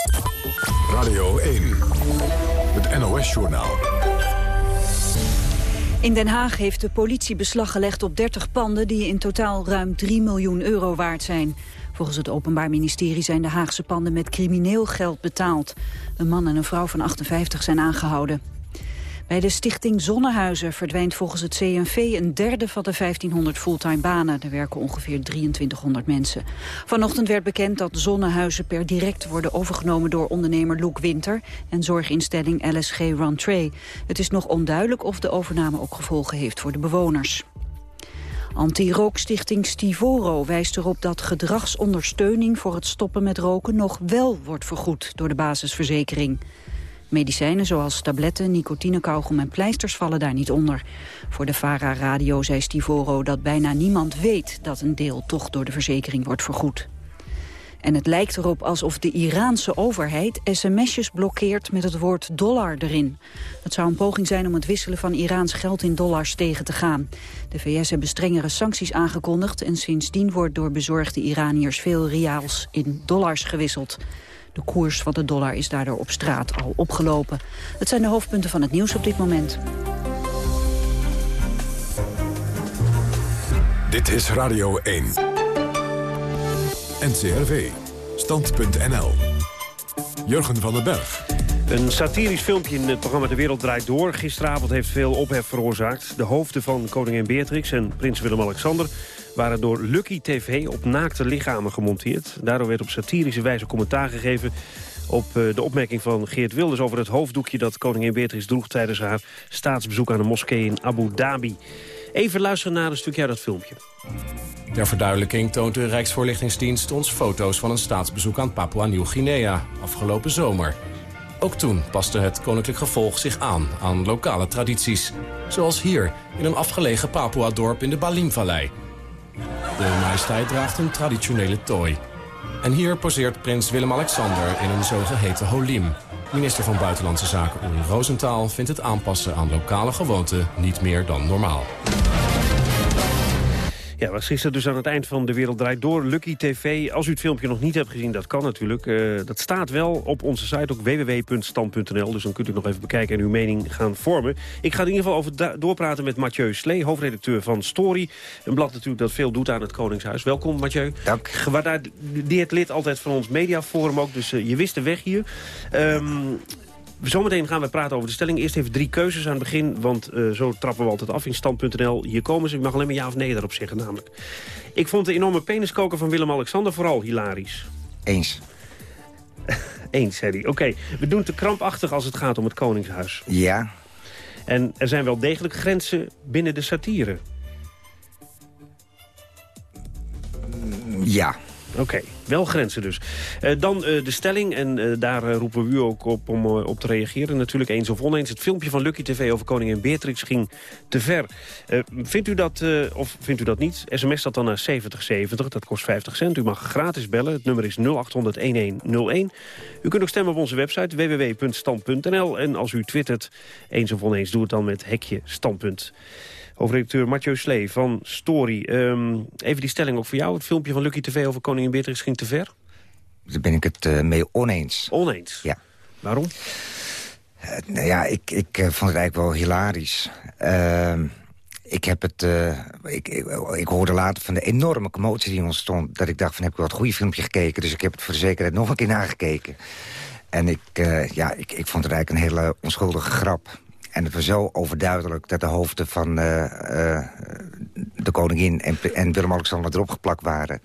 Radio 1, het NOS-journaal. In Den Haag heeft de politie beslag gelegd op 30 panden... die in totaal ruim 3 miljoen euro waard zijn. Volgens het Openbaar Ministerie zijn de Haagse panden met crimineel geld betaald. Een man en een vrouw van 58 zijn aangehouden. Bij de stichting Zonnehuizen verdwijnt volgens het CNV een derde van de 1500 fulltime banen. Er werken ongeveer 2300 mensen. Vanochtend werd bekend dat Zonnehuizen per direct worden overgenomen door ondernemer Loek Winter en zorginstelling LSG Run Het is nog onduidelijk of de overname ook gevolgen heeft voor de bewoners. Anti-rookstichting Stivoro wijst erop dat gedragsondersteuning voor het stoppen met roken nog wel wordt vergoed door de basisverzekering. Medicijnen zoals tabletten, nicotinekauwgom en pleisters vallen daar niet onder. Voor de VARA Radio zei Stivoro dat bijna niemand weet dat een deel toch door de verzekering wordt vergoed. En het lijkt erop alsof de Iraanse overheid sms'jes blokkeert met het woord dollar erin. Dat zou een poging zijn om het wisselen van Iraans geld in dollars tegen te gaan. De VS hebben strengere sancties aangekondigd en sindsdien wordt door bezorgde Iraniërs veel riaals in dollars gewisseld. De koers van de dollar is daardoor op straat al opgelopen. Het zijn de hoofdpunten van het nieuws op dit moment. Dit is Radio 1. NCRV. Stand.nl. Jurgen van den Berg. Een satirisch filmpje in het programma De Wereld Draait Door. Gisteravond heeft veel ophef veroorzaakt. De hoofden van koningin Beatrix en prins Willem-Alexander... waren door Lucky TV op naakte lichamen gemonteerd. Daardoor werd op satirische wijze commentaar gegeven op eh, de opmerking van Geert Wilders over het hoofddoekje dat koningin Beatrix droeg tijdens haar staatsbezoek aan de moskee in Abu Dhabi. Even luisteren naar een stukje uit dat filmpje. Ter verduidelijking toont de Rijksvoorlichtingsdienst ons foto's van een staatsbezoek aan Papua-Nieuw-Guinea afgelopen zomer. Ook toen paste het koninklijk gevolg zich aan aan lokale tradities. Zoals hier, in een afgelegen Papua-dorp in de Balimvallei. De majesteit draagt een traditionele tooi. En hier poseert prins Willem-Alexander in een zogeheten holim. Minister van Buitenlandse Zaken Uri Rosenthal vindt het aanpassen aan lokale gewoonten niet meer dan normaal. Ja, was gisteren dus aan het eind van De Wereld Draait Door. Lucky TV. Als u het filmpje nog niet hebt gezien, dat kan natuurlijk. Eh, dat staat wel op onze site, ook www.stand.nl. Dus dan kunt u nog even bekijken en uw mening gaan vormen. Ik ga in ieder geval over doorpraten met Mathieu Slee, hoofdredacteur van Story. Een blad natuurlijk dat veel doet aan het Koningshuis. Welkom, Mathieu. Dank. Gewaardeerd lid altijd van ons mediaforum ook, dus uh, je wist de weg hier. Um, Zometeen gaan we praten over de stelling. Eerst even drie keuzes aan het begin, want uh, zo trappen we altijd af in stand.nl. Hier komen ze, ik mag alleen maar ja of nee daarop zeggen namelijk. Ik vond de enorme peniskoker van Willem-Alexander vooral hilarisch. Eens. Eens, zei hij. Oké, okay. we doen te krampachtig als het gaat om het Koningshuis. Ja. En er zijn wel degelijk grenzen binnen de satire. Ja. Oké, wel grenzen dus. Uh, dan uh, de stelling, en uh, daar roepen we u ook op om op te reageren. Natuurlijk eens of oneens. Het filmpje van Lucky TV over koningin Beatrix ging te ver. vindt u dat, of vindt u dat niet? SMS dat dan naar 7070, dat kost 50 cent. U mag gratis bellen, het nummer is 0800-1101. U kunt ook stemmen op onze website www.stand.nl. En als u twittert eens of oneens, doe het dan met hekje standpunt. Hoofdredacteur Mathieu Slee van Story. Um, even die stelling ook voor jou. Het filmpje van Lucky TV over koningin Beatrix ging te ver? Daar ben ik het uh, mee oneens. Oneens? Ja. Waarom? Uh, nou ja, ik, ik uh, vond het eigenlijk wel hilarisch. Ehm, ik heb het... Ik, ik, ik, hoorde later van de enorme commotie die ontstond... dat ik dacht van heb ik wel het goede filmpje gekeken. Dus ik heb het voor de zekerheid nog een keer nagekeken. En ik, ja, ik, ik vond het eigenlijk een hele onschuldige grap. En het was zo overduidelijk dat de hoofden van uh, uh, de koningin en, en Willem-Alexander erop geplakt waren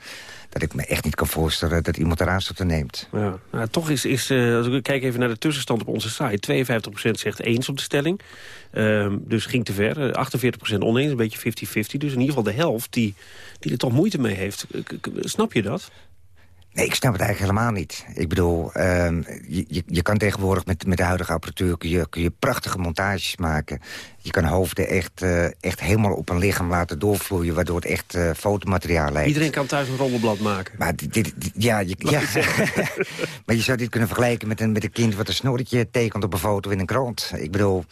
dat ik me echt niet kan voorstellen dat iemand er aanstoot neemt. Ja. Nou, toch is, is uh, als ik kijk even naar de tussenstand op onze site... 52% zegt eens op de stelling, uh, dus ging te ver. 48% oneens, een beetje 50-50. Dus in ieder geval de helft die, die er toch moeite mee heeft. Snap je dat? Nee, ik snap het eigenlijk helemaal niet. Ik bedoel, um, je, je kan tegenwoordig met, met de huidige apparatuur... Kun je, kun je prachtige montages maken. Je kan hoofden echt, uh, echt helemaal op een lichaam laten doorvloeien... waardoor het echt uh, fotomateriaal lijkt. Iedereen kan thuis een rollenblad maken. Maar dit, dit, ja, je, ja. maar je zou dit kunnen vergelijken met een, met een kind... wat een snorretje tekent op een foto in een krant. Ik bedoel...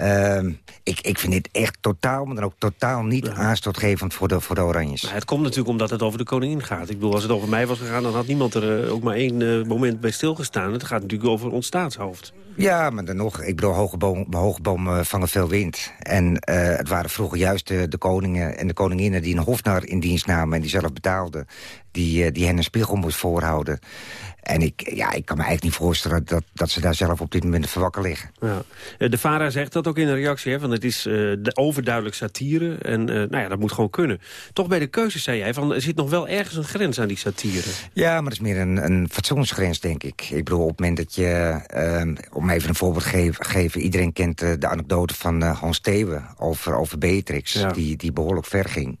Uh, ik, ik vind dit echt totaal, maar dan ook totaal niet ja. aanstootgevend voor de, voor de Oranjes. Maar het komt natuurlijk omdat het over de koningin gaat. Ik bedoel, als het over mij was gegaan, dan had niemand er uh, ook maar één uh, moment bij stilgestaan. Het gaat natuurlijk over ons staatshoofd. Ja, maar dan nog, ik bedoel, hoge bomen hoge boom, vangen veel wind. En uh, het waren vroeger juist de, de, koningen en de koninginnen die een hofnar in dienst namen... en die zelf betaalden, die, die hen een spiegel moest voorhouden. En ik, ja, ik kan me eigenlijk niet voorstellen dat, dat ze daar zelf op dit moment verwakker liggen. Ja. De VARA zegt dat ook in een reactie, hè, van het is uh, de overduidelijk satire. En uh, nou ja, dat moet gewoon kunnen. Toch bij de keuze zei jij, van, er zit nog wel ergens een grens aan die satire. Ja, maar dat is meer een, een fatsoensgrens, denk ik. Ik bedoel, op het moment dat je, uh, even een voorbeeld geven, geven... iedereen kent de anekdote van Hans Thewe over, over Beatrix, ja. die, die behoorlijk ver ging.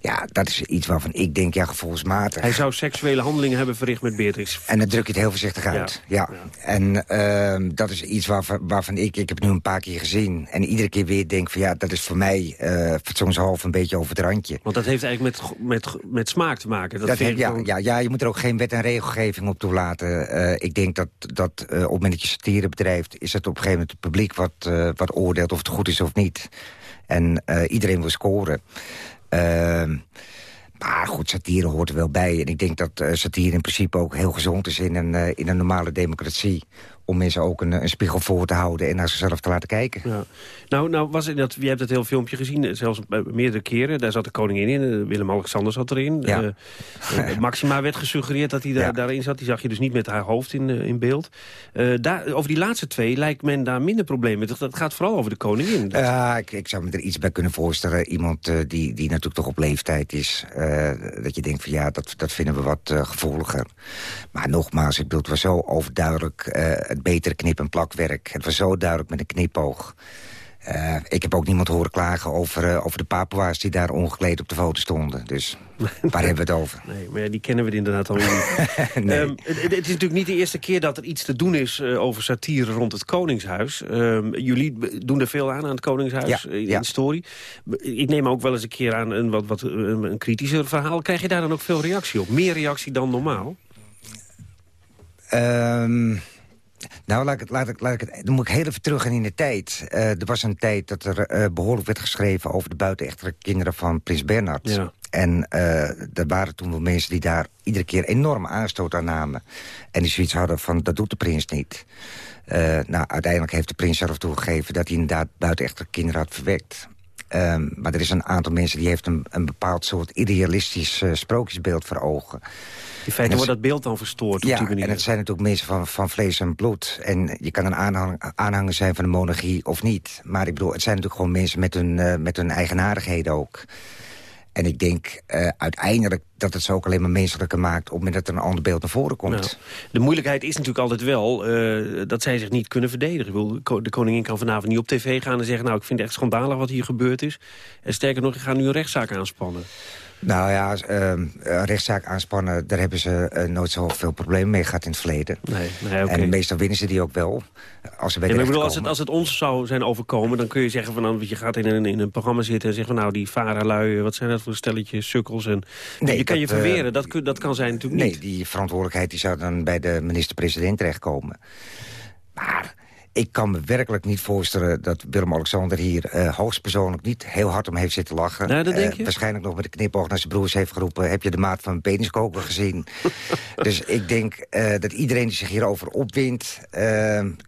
Ja, dat is iets waarvan ik denk, ja, gevoelsmatig. Hij zou seksuele handelingen hebben verricht met Beatrix. En dan druk je het heel voorzichtig uit. Ja. En uh, dat is iets waarvan, waarvan ik, ik heb het nu een paar keer gezien... en iedere keer weer denk van ja, dat is voor mij uh, fatsoenshalve een beetje over het randje. Want dat heeft eigenlijk met, met, met smaak te maken. Dat, dat heeft, ja, gewoon... ja, ja, je moet er ook geen wet en regelgeving op toelaten. Uh, ik denk dat, dat uh, op het moment dat je satire bedrijft... is het op een gegeven moment het publiek wat, wat oordeelt of het goed is of niet. En iedereen wil scoren. Ehm, maar goed, satire hoort er wel bij. En ik denk dat uh, satire in principe ook heel gezond is in een, in een normale democratie om mensen ook een, een, spiegel voor te houden en naar zichzelf te laten kijken. Ja. Nou, nou was het dat, je hebt het hele filmpje gezien, zelfs meerdere keren. Daar zat de koningin in, Willem-Alexander zat erin. Ja. Uh, Maxima werd gesuggereerd dat hij daar, ja. daarin zat. Die zag je dus niet met haar hoofd in, in beeld. Uh, daar, over die laatste twee lijkt men daar minder probleem mee. Dat gaat vooral over de koningin. Ik, ik, zou me er iets bij kunnen voorstellen. Iemand die, die natuurlijk toch op leeftijd is. dat je denkt van ja, dat, dat vinden we wat gevoeliger. Maar nogmaals, ik bedoel, het was zo overduidelijk het betere knip- en plakwerk. Het was zo duidelijk met een knipoog. Uh, ik heb ook niemand horen klagen over, uh, over de Papua's die daar ongekleed op de foto stonden. Dus waar hebben we het over? Nee, maar ja, die kennen we inderdaad al niet. nee. um, het, het, is natuurlijk niet de eerste keer dat er iets te doen is uh, over satire rond het Koningshuis. Um, jullie doen er veel aan aan het Koningshuis ja, in ja. de story. Ik neem ook wel eens een keer aan een wat, wat een, een kritischer verhaal. Krijg je daar dan ook veel reactie op? Meer reactie dan normaal? Ehm, nou, laat ik, het- laat ik, laat ik het, dan moet ik heel even terug in de tijd. Eh, er was een tijd dat er eh, behoorlijk werd geschreven... over de buitenechtelijke kinderen van Prins Bernhard. Ja. En eh, er waren toen wel mensen die daar iedere keer enorm aanstoot aan namen. En die zoiets hadden van, dat doet de prins niet. Nou, uiteindelijk heeft de prins zelf toegegeven... dat hij inderdaad buitenechtelijke kinderen had verwekt. Ehm, maar er is een aantal mensen die heeft een, een bepaald soort idealistisch eh, sprookjesbeeld voor ogen. In feite wordt dat beeld dan verstoord op Ja, die manier. en het zijn natuurlijk mensen van, van vlees en bloed. En je kan een aanhang, aanhanger zijn van de monarchie of niet. Maar ik bedoel, het zijn natuurlijk gewoon mensen met hun, eh, met hun eigenaardigheden ook. En ik denk eh, uiteindelijk dat het ze ook alleen maar menselijker maakt... op het moment dat er een ander beeld naar voren komt. Nou, de moeilijkheid is natuurlijk altijd wel eh, dat zij zich niet kunnen verdedigen. Ik de koningin kan vanavond niet op tv gaan en zeggen... nou, ik vind het echt schandalig wat hier gebeurd is. En sterker nog, ik ga nu een rechtszaak aanspannen. Nou ja, ehm, rechtszaak aanspannen... daar hebben ze eh, nooit zoveel problemen mee gehad in het verleden. Nee, nee, oké. En meestal winnen ze die ook wel. Als ze bij Ja, de maar ik bedoel, als het, als het ons zou zijn overkomen, dan kun je zeggen van, nou, want je gaat in een, in een programma zitten en zeggen van, nou, die varalui, wat zijn dat voor stelletjes, sukkels en Nee, je kan je dat, eh, verweren. Dat, kun- dat kan zij natuurlijk Nee, niet. die verantwoordelijkheid die zou dan bij de minister-president terechtkomen. Maar ik kan me werkelijk niet voorstellen dat Willem-Alexander hier uh, hoogstpersoonlijk niet heel hard om heeft zitten lachen. Nee, dat denk Eh, je? waarschijnlijk nog met de knipoog naar zijn broers heeft geroepen... heb je de maat van een peniskoker gezien? dus ik denk eh, dat iedereen die zich hierover opwindt...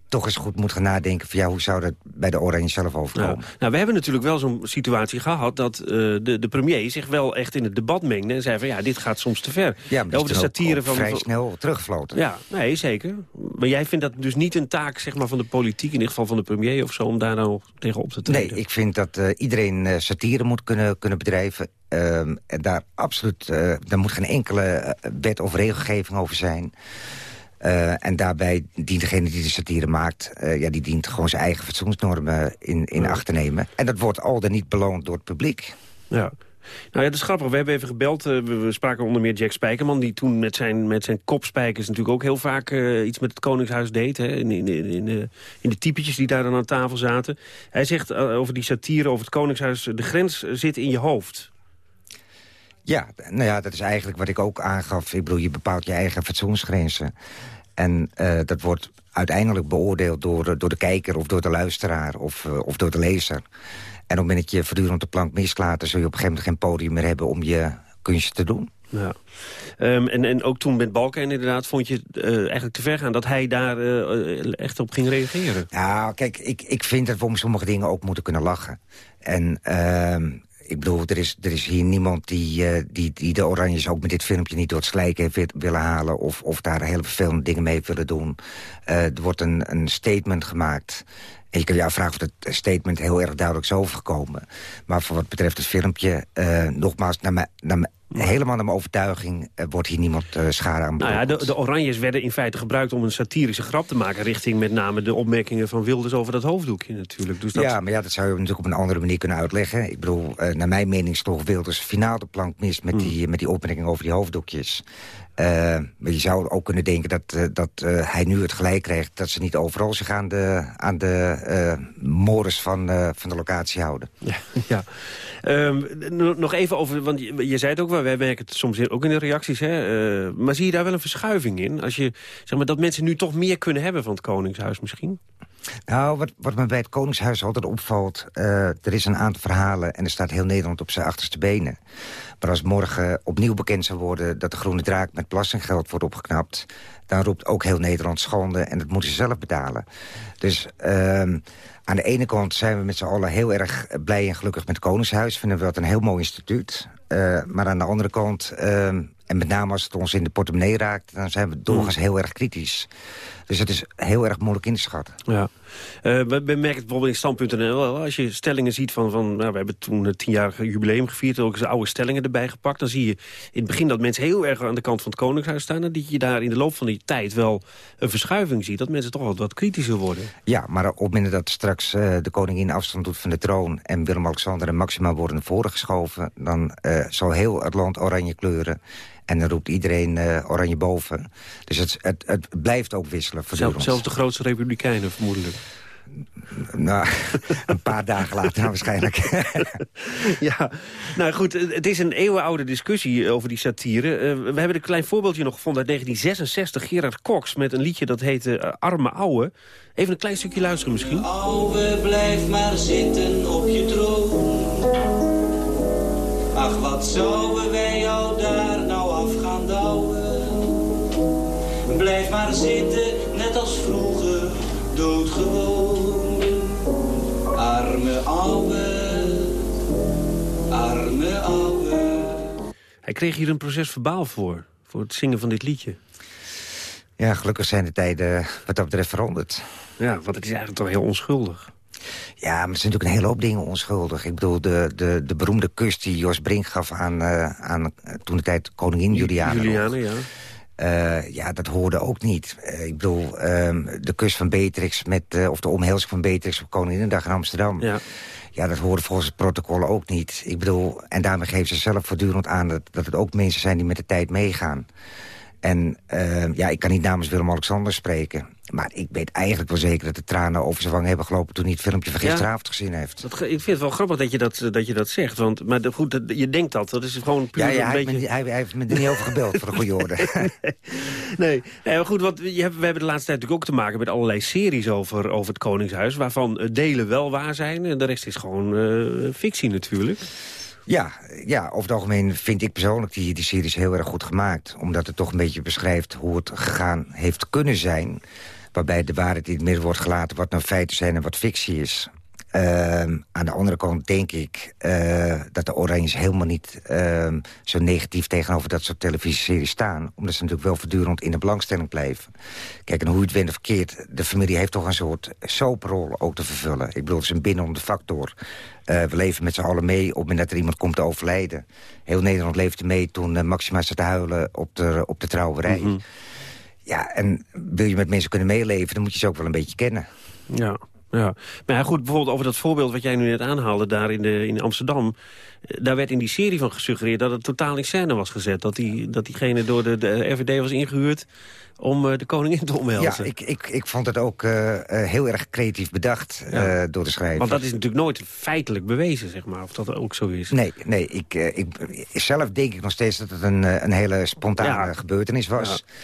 toch eens goed moet gaan nadenken van ja, hoe zou dat bij de Oranje zelf overkomen. Nou, nou, we hebben natuurlijk wel zo'n situatie gehad... dat de, de premier zich wel echt in het debat mengde... en zei van ja, dit gaat soms te ver. Ja, maar Over de ook- satire ook van... vrij snel teruggefloten. Ja, nee, zeker. Maar jij vindt dat dus niet een taak zeg maar, van de politiek... in ieder geval van de premier of zo, om daar nou tegen op te treden? Nee, ik vind dat eh, iedereen eh, satire moet kunnen, kunnen bedrijven. Ehm, en daar absoluut, eh daar moet geen enkele wet of regelgeving over zijn. En daarbij dient degene die de satire maakt... ja, die dient gewoon zijn eigen fatsoensnormen in, in acht te nemen. En dat wordt al dan niet beloond door het publiek. Ja. Nou ja, dat is grappig. We hebben even gebeld. eh, we, spraken onder meer Jack Spijkerman... die toen met zijn, met zijn kopspijkers natuurlijk ook heel vaak eh, iets met het Koningshuis deed. Hè, in, in, in, de, in de typetjes die daar dan aan tafel zaten. Hij zegt eh, over die satire over het Koningshuis... de grens zit in je hoofd. Ja, nou ja, dat is eigenlijk wat ik ook aangaf. Ik bedoel, je bepaalt je eigen fatsoensgrenzen. En eh, dat wordt uiteindelijk beoordeeld door, door de kijker of door de luisteraar of, eh, of door de lezer. En op het moment dat je voortdurend de plank mislaat... dan zul je op een gegeven moment geen podium meer hebben om je kunstje te doen. Ja. Ehm, en, en ook toen met Balken inderdaad vond je het eh, eigenlijk te ver gaan... dat hij daar eh, echt op ging reageren. Ja, kijk, ik, ik vind dat we om sommige dingen ook moeten kunnen lachen. En ehm, ik bedoel, er is, er is hier niemand die, eh, die, die de Oranjes ook met dit filmpje niet door het slijk heeft wi- willen halen... of, of daar hele vervelende dingen mee willen doen. Eh, er wordt een, een statement gemaakt... En je kan je afvragen of dat statement heel erg duidelijk is overgekomen. Maar voor wat betreft het filmpje, eh, nogmaals, naar mijn, naar mijn, helemaal naar mijn overtuiging... eh, wordt hier niemand eh schade aan Nou ja, de, de Oranjes werden in feite gebruikt om een satirische grap te maken... richting met name de opmerkingen van Wilders over dat hoofddoekje natuurlijk. Dus dat... Ja, maar ja, dat zou je natuurlijk op een andere manier kunnen uitleggen. Ik bedoel, eh, naar mijn mening sloeg Wilders finaal de plank mis... met, die, met die opmerking over die hoofddoekjes. Eh, maar je zou ook kunnen denken dat, eh, dat eh, hij nu het gelijk krijgt... dat ze niet overal zich aan de, aan de mores van, van de locatie houden. Ja. Ehm, no- nog even over, want je, zei het ook wel, wij merken het soms ook in de reacties. Hè? maar zie je daar wel een verschuiving in? Als je, zeg maar, dat mensen nu toch meer kunnen hebben van het Koningshuis misschien? Nou, wat, wat me bij het Koningshuis altijd opvalt... eh, er is een aantal verhalen en er staat heel Nederland op zijn achterste benen. Maar als morgen opnieuw bekend zou worden... dat de Groene Draak met belastinggeld wordt opgeknapt... dan roept ook heel Nederland schande en dat moeten ze zelf betalen. Dus ehm, aan de ene kant zijn we met z'n allen heel erg blij en gelukkig met het Koningshuis. Vinden we dat een heel mooi instituut. Eh, maar aan de andere kant... en met name als het ons in de portemonnee raakt... dan zijn we doorgaans heel erg kritisch. Dus het is heel erg moeilijk in te schatten. Ja. Eh, we, merken het bijvoorbeeld in stand.nl. Als je stellingen ziet van... van nou, we hebben toen het tienjarige jubileum gevierd... ook eens oude stellingen erbij gepakt. Dan zie je in het begin dat mensen heel erg aan de kant van het Koningshuis staan... en dat je daar in de loop van die tijd wel een verschuiving ziet. Dat mensen toch wat, wat kritischer worden. Ja, maar op het moment dat straks eh, de koningin afstand doet van de troon... en Willem-Alexander en Maxima worden naar voren geschoven... dan eh, zal heel het land oranje kleuren. En dan roept iedereen eh, oranje boven. Dus het, het, het blijft ook wisselen voortdurend. zelfs de grootste republikeinen vermoedelijk. Nou, een paar dagen later waarschijnlijk. ja, nou goed, het is een eeuwenoude discussie over die satire. Uh, we hebben een klein voorbeeldje nog gevonden uit 1966. Gerard Cox met een liedje dat heette uh, Arme Ouwe. Even een klein stukje luisteren misschien. Ouwe, blijf maar zitten op je troon. Ach, wat zouden wij jou Zitten, net als vroeger, doodgewoon. Arme ouwe, arme ouwe. Hij kreeg hier een proces verbaal voor, voor het zingen van dit liedje. Ja, gelukkig zijn de tijden wat dat betreft veranderd. Ja, want het is eigenlijk toch heel onschuldig. Ja, maar er zijn natuurlijk een hele hoop dingen onschuldig. Ik bedoel, de, de, de beroemde kus die Jos Brink gaf aan, uh, aan toen de tijd koningin Juliana. Juliana, ja. Uh, ja, dat hoorde ook niet. Uh, ik bedoel, um, de kus van Beatrix met, uh, of de omhelzing van Beatrix op Koninginnedag in Amsterdam. Ja. Ja, dat hoorde volgens het protocol ook niet. Ik bedoel, en daarmee geven ze zelf voortdurend aan dat, dat het ook mensen zijn die met de tijd meegaan. En ja, ik kan niet namens Willem-Alexander spreken. Maar ik weet eigenlijk wel zeker dat de tranen over zijn wang hebben gelopen... toen hij het filmpje van gisteravond gezien heeft. Dat, ik vind het wel grappig dat je dat, dat, je dat zegt. Want, maar goed, dat, je denkt dat. Dat is gewoon puur ja, ja, een hij, beetje... me, hij, hij, heeft me er niet over gebeld, voor de goede orde. nee, nee, maar goed, want je hebt, we hebben de laatste tijd natuurlijk ook te maken... met allerlei series over, over het Koningshuis... waarvan delen wel waar zijn en de rest is gewoon uh, fictie natuurlijk. Ja, ja, over het algemeen vind ik persoonlijk die, die series heel erg goed gemaakt. Omdat het toch een beetje beschrijft hoe het gegaan heeft kunnen zijn waarbij de waarheid in het midden wordt gelaten... wat nou feiten zijn en wat fictie is. Uh, aan de andere kant denk ik uh, dat de Oranjes helemaal niet uh, zo negatief tegenover dat soort televisieseries staan. Omdat ze natuurlijk wel voortdurend in de belangstelling blijven. Kijk, en hoe het wint of verkeerd, de familie heeft toch een soort soaprol ook te vervullen. Ik bedoel, het is een binnenonde factor. Uh, we leven met z'n allen mee op het moment dat er iemand komt te overlijden. Heel Nederland leefde mee toen Maxima zat te huilen op de, op de trouwerij. -hmm. Ja, en wil je met mensen kunnen meeleven, dan moet je ze ook wel een beetje kennen. Ja, ja. Maar ja, goed, bijvoorbeeld over dat voorbeeld wat jij nu net aanhaalde... daar in, de, in Amsterdam, daar werd in die serie van gesuggereerd... dat het totaal in scène was gezet. Dat, die, dat diegene door de, de RVD was ingehuurd om uh, de koningin te omhelzen. Ja, ik, ik, ik vond het ook uh, uh, heel erg creatief bedacht ja. door de schrijver. Want dat is natuurlijk nooit feitelijk bewezen, zeg maar, of dat ook zo is. Nee, nee ik, ik, zelf denk ik nog steeds dat het een, een hele spontane ja. gebeurtenis was... Ja.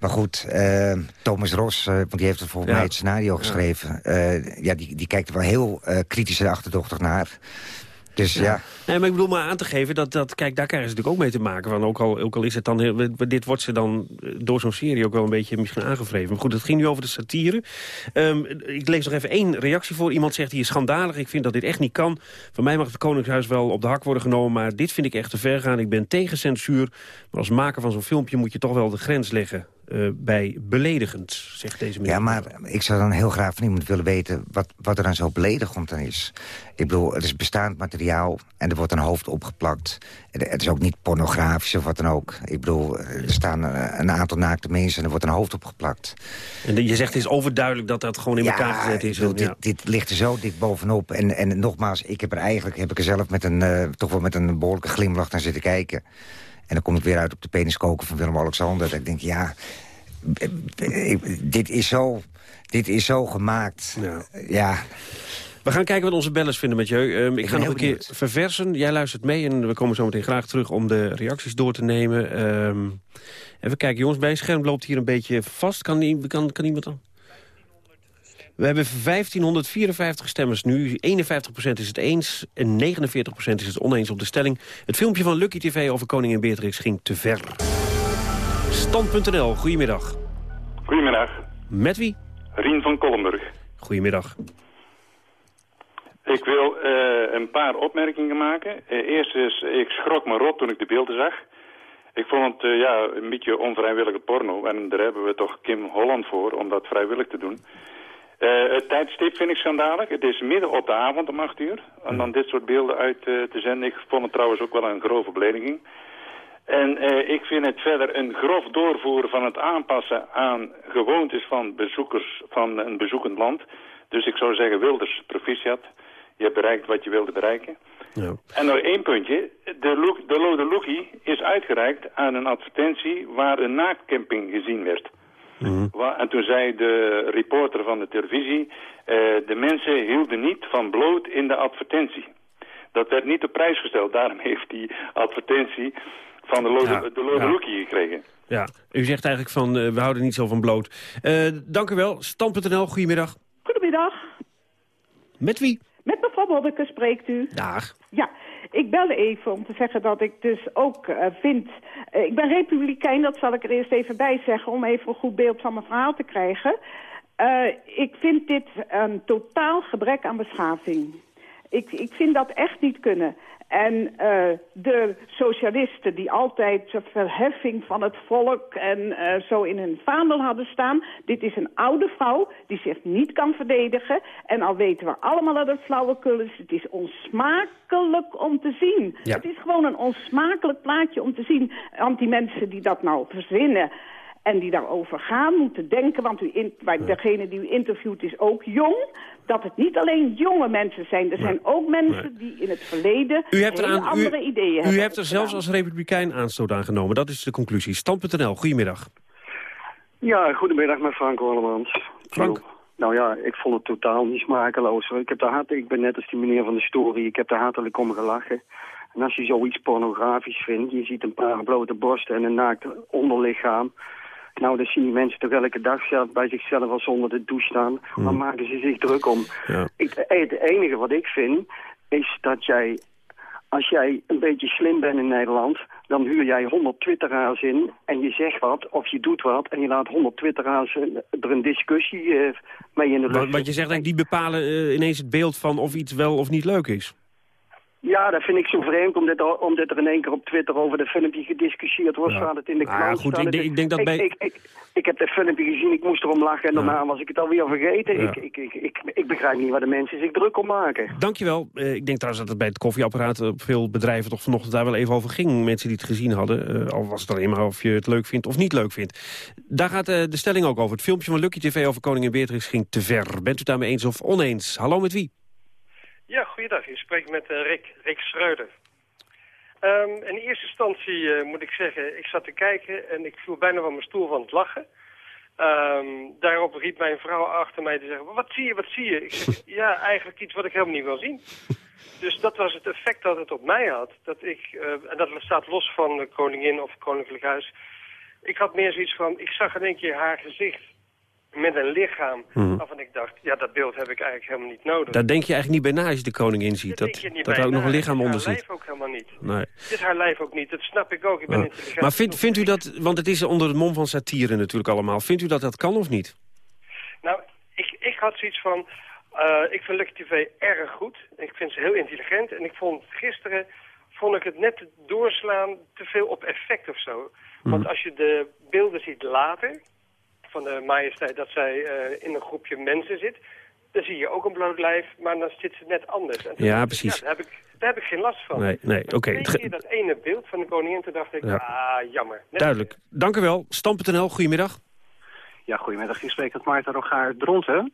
Maar goed, uh, Thomas Ros, uh, want die heeft er volgens ja. mij het scenario geschreven... Ja, uh, ja die, die kijkt er wel heel kritisch en achterdochtig naar. Dus ja. ja. Nee, maar ik bedoel maar aan te geven dat, dat kijk, daar krijgen ze natuurlijk ook mee te maken. Van, ook, al, ook al is het dan, heel, dit wordt ze dan door zo'n serie ook wel een beetje misschien aangevreven. Maar goed, het ging nu over de satire. Um, ik lees nog even één reactie voor. Iemand zegt hier schandalig, ik vind dat dit echt niet kan. Van mij mag het Koningshuis wel op de hak worden genomen, maar dit vind ik echt te ver gaan. Ik ben tegen censuur, maar als maker van zo'n filmpje moet je toch wel de grens leggen. Uh, bij beledigend, zegt deze meneer. Ja, maar ik zou dan heel graag van iemand willen weten... wat, wat er dan zo beledigend aan is. Ik bedoel, het is bestaand materiaal en er wordt een hoofd opgeplakt. Het is ook niet pornografisch of wat dan ook. Ik bedoel, er staan een aantal naakte mensen en er wordt een hoofd opgeplakt. En je zegt het is overduidelijk dat dat gewoon in ja, elkaar gezet is. Bedoel, dit, ja. dit ligt er zo dik bovenop. En, en nogmaals, ik heb er eigenlijk heb ik er zelf met een, uh, toch wel met een behoorlijke glimlach naar zitten kijken. En dan kom ik weer uit op de penis koken van Willem-Alexander. Dat ik denk, ja, dit is zo, dit is zo gemaakt. Ja. ja. We gaan kijken wat onze bellers vinden met je. Um, ik, ik ga nog een keer benieuwd. verversen. Jij luistert mee en we komen zo meteen graag terug om de reacties door te nemen. Um, even kijken, jongens, bij scherm loopt hier een beetje vast. Kan, kan, kan iemand dan? We hebben 1554 stemmers nu. 51% is het eens en 49% is het oneens op de stelling. Het filmpje van Lucky TV over koningin Beatrix ging te ver. Stand.nl, goedemiddag. Goedemiddag. Met wie? Rien van Kollenburg. Goedemiddag. Ik wil uh, een paar opmerkingen maken. Uh, eerst is, ik schrok me rot toen ik de beelden zag. Ik vond het uh, ja, een beetje onvrijwillige porno. En daar hebben we toch Kim Holland voor om dat vrijwillig te doen. het tijdstip vind ik schandalig. Het is midden op de avond om 8 uur. En dan dit soort beelden uit te zenden. Ik vond het trouwens ook wel een grove belediging. En eh, ik vind het verder een grof doorvoeren van het aanpassen aan gewoontes van bezoekers van een bezoekend land. Dus ik zou zeggen, Wilders, proficiat. Je hebt bereikt wat je wilde bereiken. Ja. En nog één puntje. De, look, de Lode Lookie is uitgereikt aan een advertentie waar een naaktcamping gezien werd. Wa- En toen zei de reporter van de televisie... eh, de mensen hielden niet van bloot in de advertentie. Dat werd niet op prijs gesteld. Daarom heeft die advertentie van de Lode, Ja, de Lode ja. Lookie gekregen. Ja, u zegt eigenlijk van eh, we houden niet zo van bloot. Eh, dank u wel. Stand.nl, goedemiddag. Goedemiddag. Met wie? Met mevrouw Boddeke spreekt u. Dag. Ja, ik belde even om te zeggen dat ik dus ook eh, vind... ik ben republikein, dat zal ik er eerst even bij zeggen... om even een goed beeld van mijn verhaal te krijgen. Eh, ik vind dit een totaal gebrek aan beschaving. Ik, ik vind dat echt niet kunnen. En eh, de socialisten die altijd de verheffing van het volk en eh, zo in hun vaandel hadden staan. Dit is een oude vrouw die zich niet kan verdedigen. En al weten we allemaal dat het flauwekul is. Het is onsmakelijk om te zien. Ja. Het is gewoon een onsmakelijk plaatje om te zien. Want die mensen die dat nou verzinnen en die daarover gaan moeten denken... want u in, degene die u interviewt is ook jong... dat het niet alleen jonge mensen zijn. Er zijn ook mensen die in het verleden U hebt, er aan, andere u, ideeën u hebben. hebt er zelfs als republikein aanstoot aan genomen. Dat is de conclusie. Stand.nl, goedemiddag. Ja, goedemiddag met Frank Orlemans. Frank. Nou ja, ik vond het totaal niet smakeloos. Ik, heb daar hart, ik ben net als die meneer van de story, ik heb daar hartelijk om gelachen. En als je zoiets pornografisch vindt, je ziet een paar blote borsten en een naakt onderlichaam. Nou, dan zien die mensen toch elke dag zelf bij zichzelf al zonder de douche staan. Maar maken ze zich druk om. Ja. Ik, het enige wat ik vind, is dat jij als jij een beetje slim bent in Nederland, dan huur jij 100 twitteraars in en je zegt wat of je doet wat en je laat 100 twitteraars er een discussie eh, mee in de lucht. Wat, wat je zegt eigenlijk, die bepalen eh, ineens het beeld van of iets wel of niet leuk is. Ja, dat vind ik zo vreemd, omdat er, omdat er in één keer op Twitter over de filmpje gediscussieerd wordt. Ja. Staat het in de Nou krant? goed, ik ik denk dat bij- Ik, ik, ik heb dat filmpje gezien, ik moest erom lachen en daarna was ik het alweer vergeten. Ja. Ik, ik, ik, ik, begrijp niet waar de mensen zich druk om maken. Dankjewel. Eh, ik denk trouwens dat het bij het koffieapparaat op veel bedrijven toch vanochtend daar wel even over ging. Mensen die het gezien hadden. Eh, al was het alleen maar of je het leuk vindt of niet leuk vindt. Daar gaat eh, de stelling ook over. Het filmpje van Lucky TV over koningin Beatrix ging te ver. Bent u daarmee eens of oneens? Hallo met wie? Ja, goeiedag. Je spreekt met eh, Rick, Rick Schreuder. Ehm, in eerste instantie eh, moet ik zeggen, ik zat te kijken en ik viel bijna van mijn stoel van het lachen. Ehm, daarop riep mijn vrouw achter mij te zeggen, wat zie je, wat zie je? Ik zeg, ja, eigenlijk iets wat ik helemaal niet wil zien. Dus dat was het effect dat het op mij had. Dat ik, eh, en dat staat los van de koningin of koninklijk huis. Ik had meer zoiets van, ik zag in één keer haar gezicht met een lichaam. Mhm. Waarvan ik dacht, ja, dat beeld heb ik eigenlijk helemaal niet nodig. Daar denk je eigenlijk niet bij na als je de koningin ziet. Dat, dat bij er ook nog een lichaam onder haar zit. lijf ook helemaal niet. Nee. Het is haar lijf ook niet, dat snap ik ook. Ik ben intelligent. Maar vindt, vindt u dat, want het is onder het mom van satire natuurlijk allemaal. Vindt u dat dat kan of niet? Nou, ik, ik had zoiets van... eh, ik vind Lucky TV erg goed. Ik vind ze heel intelligent. En ik vond gisteren vond ik het net doorslaan te veel op effect of zo. Want als je de beelden ziet later van de majesteit dat zij eh, in een groepje mensen zit... dan zie je ook een bloot lijf, maar dan zit ze net anders. En Ja, dacht ik, precies. daar, heb ik, daar heb ik geen last van. Nee, nee, oké. Twee keer dat ene beeld van de koningin, toen dacht ik, Ja. ah, jammer. Net Duidelijk. Dank u wel. Stam.nl, goedemiddag. Ja, goedemiddag. Je spreekt met Maarten Rogaar Dronten.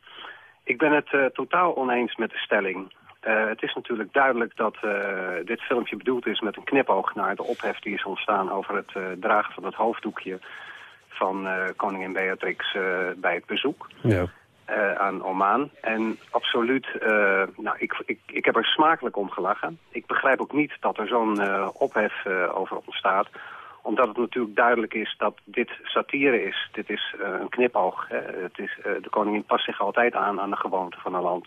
Ik ben het eh, totaal oneens met de stelling. Eh, het is natuurlijk duidelijk dat eh, dit filmpje bedoeld is met een knipoog naar de ophef die is ontstaan over het eh, dragen van het hoofddoekje van eh, koningin Beatrix eh, bij het bezoek Ja. eh, aan Oman. En absoluut, nou, ik, ik, ik heb er smakelijk om gelachen. Ik begrijp ook niet dat er zo'n eh, ophef over ontstaat omdat het natuurlijk duidelijk is dat dit satire is. Dit is een knipoog. Hè. Het is, de koningin past zich altijd aan aan de gewoonte van een land.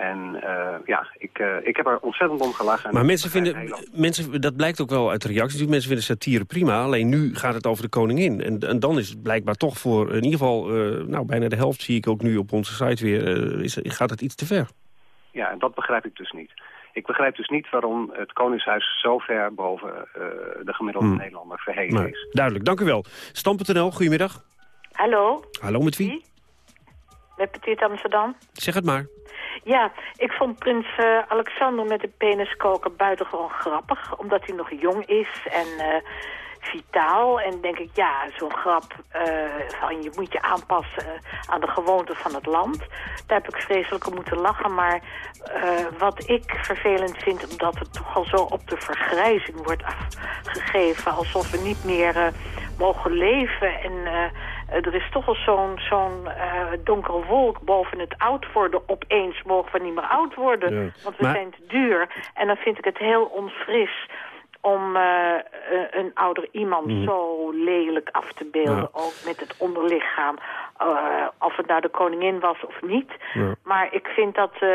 En eh, ja, ik, eh, ik heb er ontzettend om gelachen. En Maar mensen vinden, mensen, dat blijkt ook wel uit de reacties. Mensen vinden satire prima, alleen nu gaat het over de koningin. En, en dan is het blijkbaar toch voor in ieder geval, eh, nou bijna de helft zie ik ook nu op onze site weer, eh, is, gaat het iets te ver. Ja, en dat begrijp ik dus niet. Ik begrijp dus niet waarom het Koningshuis zo ver boven eh, de gemiddelde Hmm. Nederlander verheven Nee, is. duidelijk, dank u wel. Stam.nl, goedemiddag. Hallo, Hallo, met wie? Met Petit Amsterdam. Zeg het maar. Ja, ik vond prins eh, Alexander met de peniskoker buitengewoon grappig. Omdat hij nog jong is en eh, vitaal. En denk ik, ja, zo'n grap eh, van je moet je aanpassen aan de gewoonten van het land. Daar heb ik vreselijk om moeten lachen. Maar wat ik vervelend vind, omdat het toch al zo op de vergrijzing wordt afgegeven. Alsof we niet meer mogen leven en... eh, er is toch al zo'n zo'n eh, donkere wolk boven het oud worden. Opeens mogen we niet meer oud worden, Ja. want we Maar- zijn te duur. En dan vind ik het heel onfris om eh, een ouder iemand Mhm. zo lelijk af te beelden. Ja. Ook met het onderlichaam. Eh, of het nou de koningin was of niet. Ja. Maar ik vind dat, eh,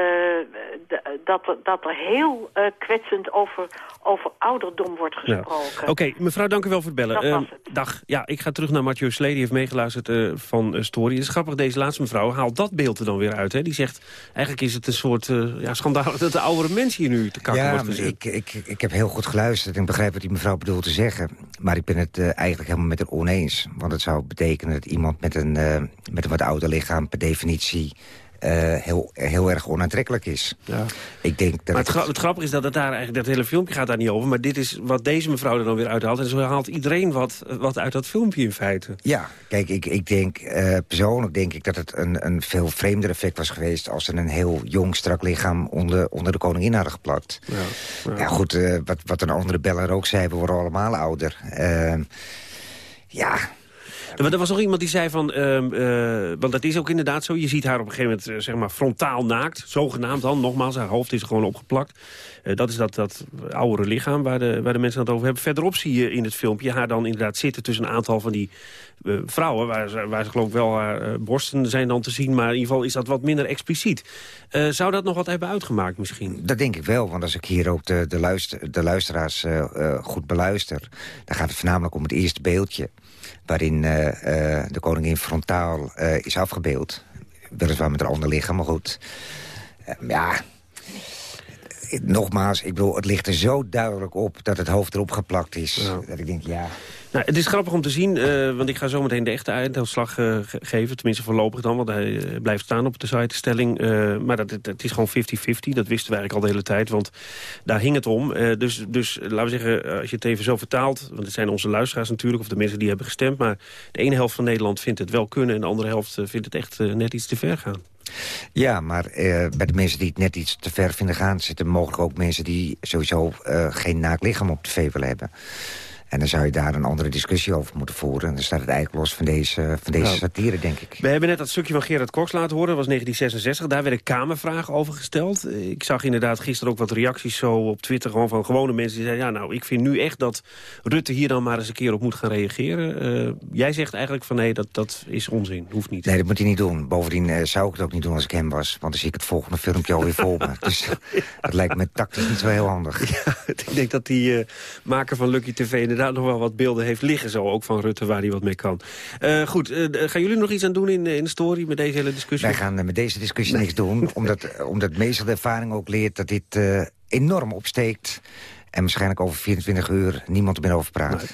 dat, er- dat er heel eh, kwetsend over, over ouderdom wordt Ja. gesproken. Oké, mevrouw, dank u wel voor het bellen. Dat Eh, was dag. Ja, ik ga terug naar Mathieu Slee, die heeft meegeluisterd eh, van Story. Het is grappig, deze laatste mevrouw haalt dat beeld er dan weer uit. Hè? Die zegt, eigenlijk is het een soort eh, ja, schandaal dat de oudere mensen hier nu te kakken Ja, wordt maar gezet. ik, ik, ik heb heel goed geluisterd en ik begrijp wat die mevrouw bedoelt te zeggen. Maar ik ben het eh, eigenlijk helemaal met haar oneens. Want het zou betekenen dat iemand met een, eh, met een wat ouder lichaam... per definitie eh, heel, heel erg onaantrekkelijk is. Ja. Ik denk dat Maar het, het- gra- het grappige is dat het daar eigenlijk, dat hele filmpje gaat daar niet over. Maar dit is wat deze mevrouw er dan weer uithaalt. En zo haalt iedereen wat, wat uit dat filmpje in feite. Ja, kijk, ik, ik denk, eh, persoonlijk denk ik dat het een, een veel vreemder effect was geweest... als ze een heel jong, strak lichaam onder, onder de koningin hadden geplakt. Ja, Ja, goed, eh, wat, wat een andere beller ook zei, we worden allemaal ouder. Ja, Maar er was nog iemand die zei van, ehm, eh, want dat is ook inderdaad zo. Je ziet haar op een gegeven moment eh, zeg maar frontaal naakt. Zogenaamd dan, nogmaals, haar hoofd is er gewoon opgeplakt. Eh, dat is dat, dat oudere lichaam waar de, waar de mensen het over hebben. Verderop zie je in het filmpje haar dan inderdaad zitten tussen een aantal van die eh, vrouwen. Waar ze, waar ze geloof ik wel haar eh, borsten zijn dan te zien. Maar in ieder geval is dat wat minder expliciet. Eh, zou dat nog wat hebben uitgemaakt misschien? Dat denk ik wel, want als ik hier ook de, de, luister, de luisteraars eh, eh, goed beluister... dan gaat het voornamelijk om het eerste beeldje... waarin eh, eh, de koningin frontaal eh, is afgebeeld. Weliswaar met een ander lichaam, maar goed. Eh, ja, eh, nogmaals, ik bedoel, het ligt er zo duidelijk op... dat het hoofd erop geplakt is, dat ik denk, ja... Nou, het is grappig om te zien, eh, want ik ga zo meteen de echte einduitslag eh, ge- geven. Tenminste voorlopig dan, want hij eh, blijft staan op de sitestelling. Maar dat, dat is gewoon 50-50, dat wisten we eigenlijk al de hele tijd. Want daar hing het om. Dus, dus laten we zeggen, als je het even zo vertaalt... want het zijn onze luisteraars natuurlijk, of de mensen die hebben gestemd... maar de ene helft van Nederland vindt het wel kunnen... en de andere helft vindt het echt net iets te ver gaan. Ja, maar eh, bij de mensen die het net iets te ver vinden gaan... zitten mogelijk ook mensen die sowieso eh, geen naakt lichaam op tv willen hebben. En dan zou je daar een andere discussie over moeten voeren. En dan staat het eigenlijk los van deze, van deze Nou. satire, denk ik. We hebben net dat stukje van Gerard Cox laten horen. Dat was 1966. Daar werden kamervragen over gesteld. Ik zag inderdaad gisteren ook wat reacties zo op Twitter... gewoon van gewone mensen die zeiden... ja, nou, ik vind nu echt dat Rutte hier dan maar eens een keer op moet gaan reageren. Eh, jij zegt eigenlijk van nee, dat, dat is onzin. Hoeft niet. Nee, dat moet hij niet doen. Bovendien eh, zou ik het ook niet doen als ik hem was. Want dan zie ik het volgende filmpje alweer voor me. Dus dat lijkt me tactisch niet zo heel handig. ik denk dat die eh, maker van Lucky TV inderdaad nog wel wat beelden heeft liggen. Zo ook van Rutte, waar hij wat mee kan. Eh, goed, eh, gaan jullie nog iets aan doen in, in de story met deze hele discussie? Wij gaan eh, met deze discussie niks doen. Omdat, eh, omdat meestal de ervaring ook leert dat dit eh, enorm opsteekt. En waarschijnlijk over 24 uur niemand er meer over praat.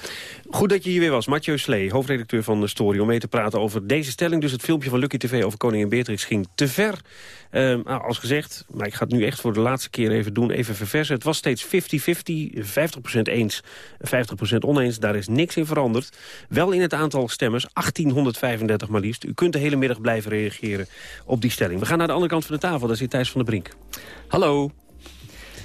Goed dat je hier weer was. Mathieu Slee, hoofdredacteur van de Story... om mee te praten over deze stelling. Dus het filmpje van Lucky TV over koningin Beatrix ging te ver. Ehm, nou, als gezegd, maar ik ga het nu echt voor de laatste keer even doen... even verversen. Het was steeds 50-50, 50% eens, 50% oneens. Daar is niks in veranderd. Wel in het aantal stemmers, 1835 maar liefst. U kunt de hele middag blijven reageren op die stelling. We gaan naar de andere kant van de tafel. Daar zit Thijs van der Brink. Hallo.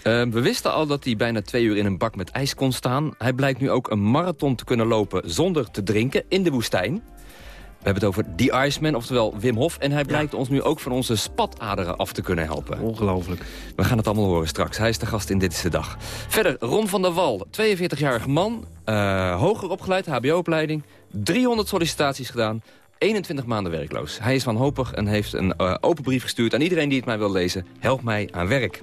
Eh, we wisten al dat hij bijna twee uur in een bak met ijs kon staan. Hij blijkt nu ook een marathon te kunnen lopen zonder te drinken in de woestijn. We hebben het over The Iceman, oftewel Wim Hof. En hij blijkt ons nu ook van onze spataderen af te kunnen helpen. Ongelooflijk. We gaan het allemaal horen straks. Hij is de gast in Dit is de Dag. Verder, Ron van der Wal, 42-jarige man. eh, hoger opgeleid, hbo-opleiding. 300 sollicitaties gedaan. 21 maanden werkloos. Hij is wanhopig en heeft een eh, open brief gestuurd aan iedereen die het mij wil lezen. Help mij aan werk.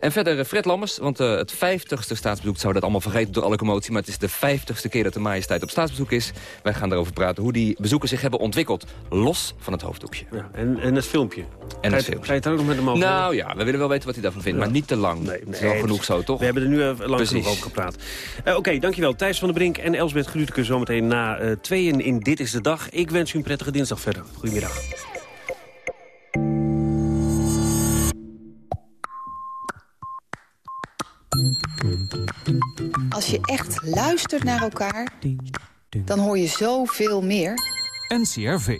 En verder eh, Fred Lammers, want eh, het 50ste staatsbezoek zou dat allemaal vergeten door alle commotie. Maar het is de 50ste keer dat de majesteit op staatsbezoek is. Wij gaan daarover praten hoe die bezoeken zich hebben ontwikkeld. Los van het hoofddoekje. Ja, en, en het filmpje. En het je- filmpje. Ga je het ook nog met hem over? Nou ja, we willen wel weten wat hij daarvan vindt. Ja. Maar niet te lang. het is wel Nee, genoeg dus zo, toch? We hebben er nu eh, lang Precies. genoeg over gepraat. Eh, Oké, dankjewel. Thijs van der Brink en Elsbeth Gruteke zometeen na tweeën in Dit is de Dag. Ik wens u een prettige dinsdag verder. Goedemiddag. Als je echt luistert naar elkaar, dan hoor je zoveel meer. NCRV.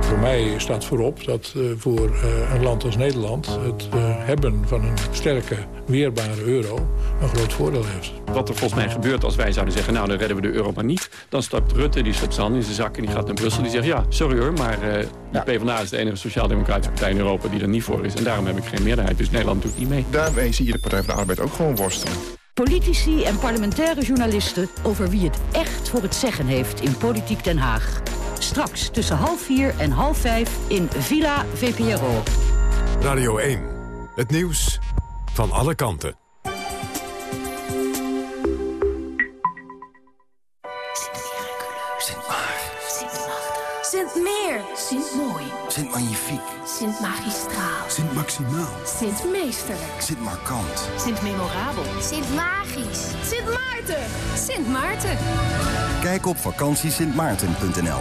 Voor mij staat voorop dat uh, voor uh, een land als Nederland... het uh, hebben van een sterke, weerbare euro een groot voordeel heeft. Wat er volgens mij gebeurt als wij zouden zeggen... nou, dan redden we de euro maar niet. Dan stapt Rutte, die stopt zijn hand in zijn zak en die gaat naar Brussel. Die zegt, ja, sorry hoor, maar de. PvdA is de enige sociaal-democratische partij in Europa... die er niet voor is. En daarom heb ik geen meerderheid. Dus Nederland doet niet mee. Daarmee zie je de Partij van de Arbeid ook gewoon worstelen. Politici en parlementaire journalisten over wie het echt voor het zeggen heeft in Politiek Den Haag. Straks tussen half vier en half vijf in Villa VPRO. Radio 1. Het nieuws van alle kanten. Sint Magistraal. Sint Maximaal. Sint Meesterlijk. Sint Markant. Sint Memorabel. Sint Magisch. Sint Maarten. Sint Maarten. Kijk op vakantiesintmaarten.nl.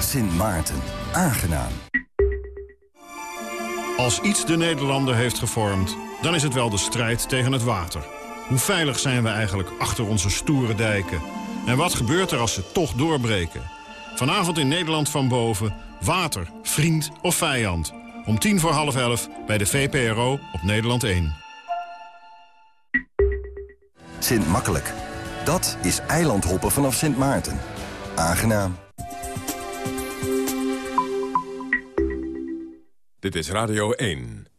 Sint Maarten. Aangenaam. Als iets de Nederlander heeft gevormd, dan is het wel de strijd tegen het water. Hoe veilig zijn we eigenlijk achter onze stoere dijken? En wat gebeurt er als ze toch doorbreken? Vanavond in Nederland van boven, water, vriend of vijand. Om tien voor half elf bij de VPRO op Nederland 1. Sint Makkelijk. Dat is eilandhoppen vanaf Sint Maarten. Aangenaam. Dit is Radio 1.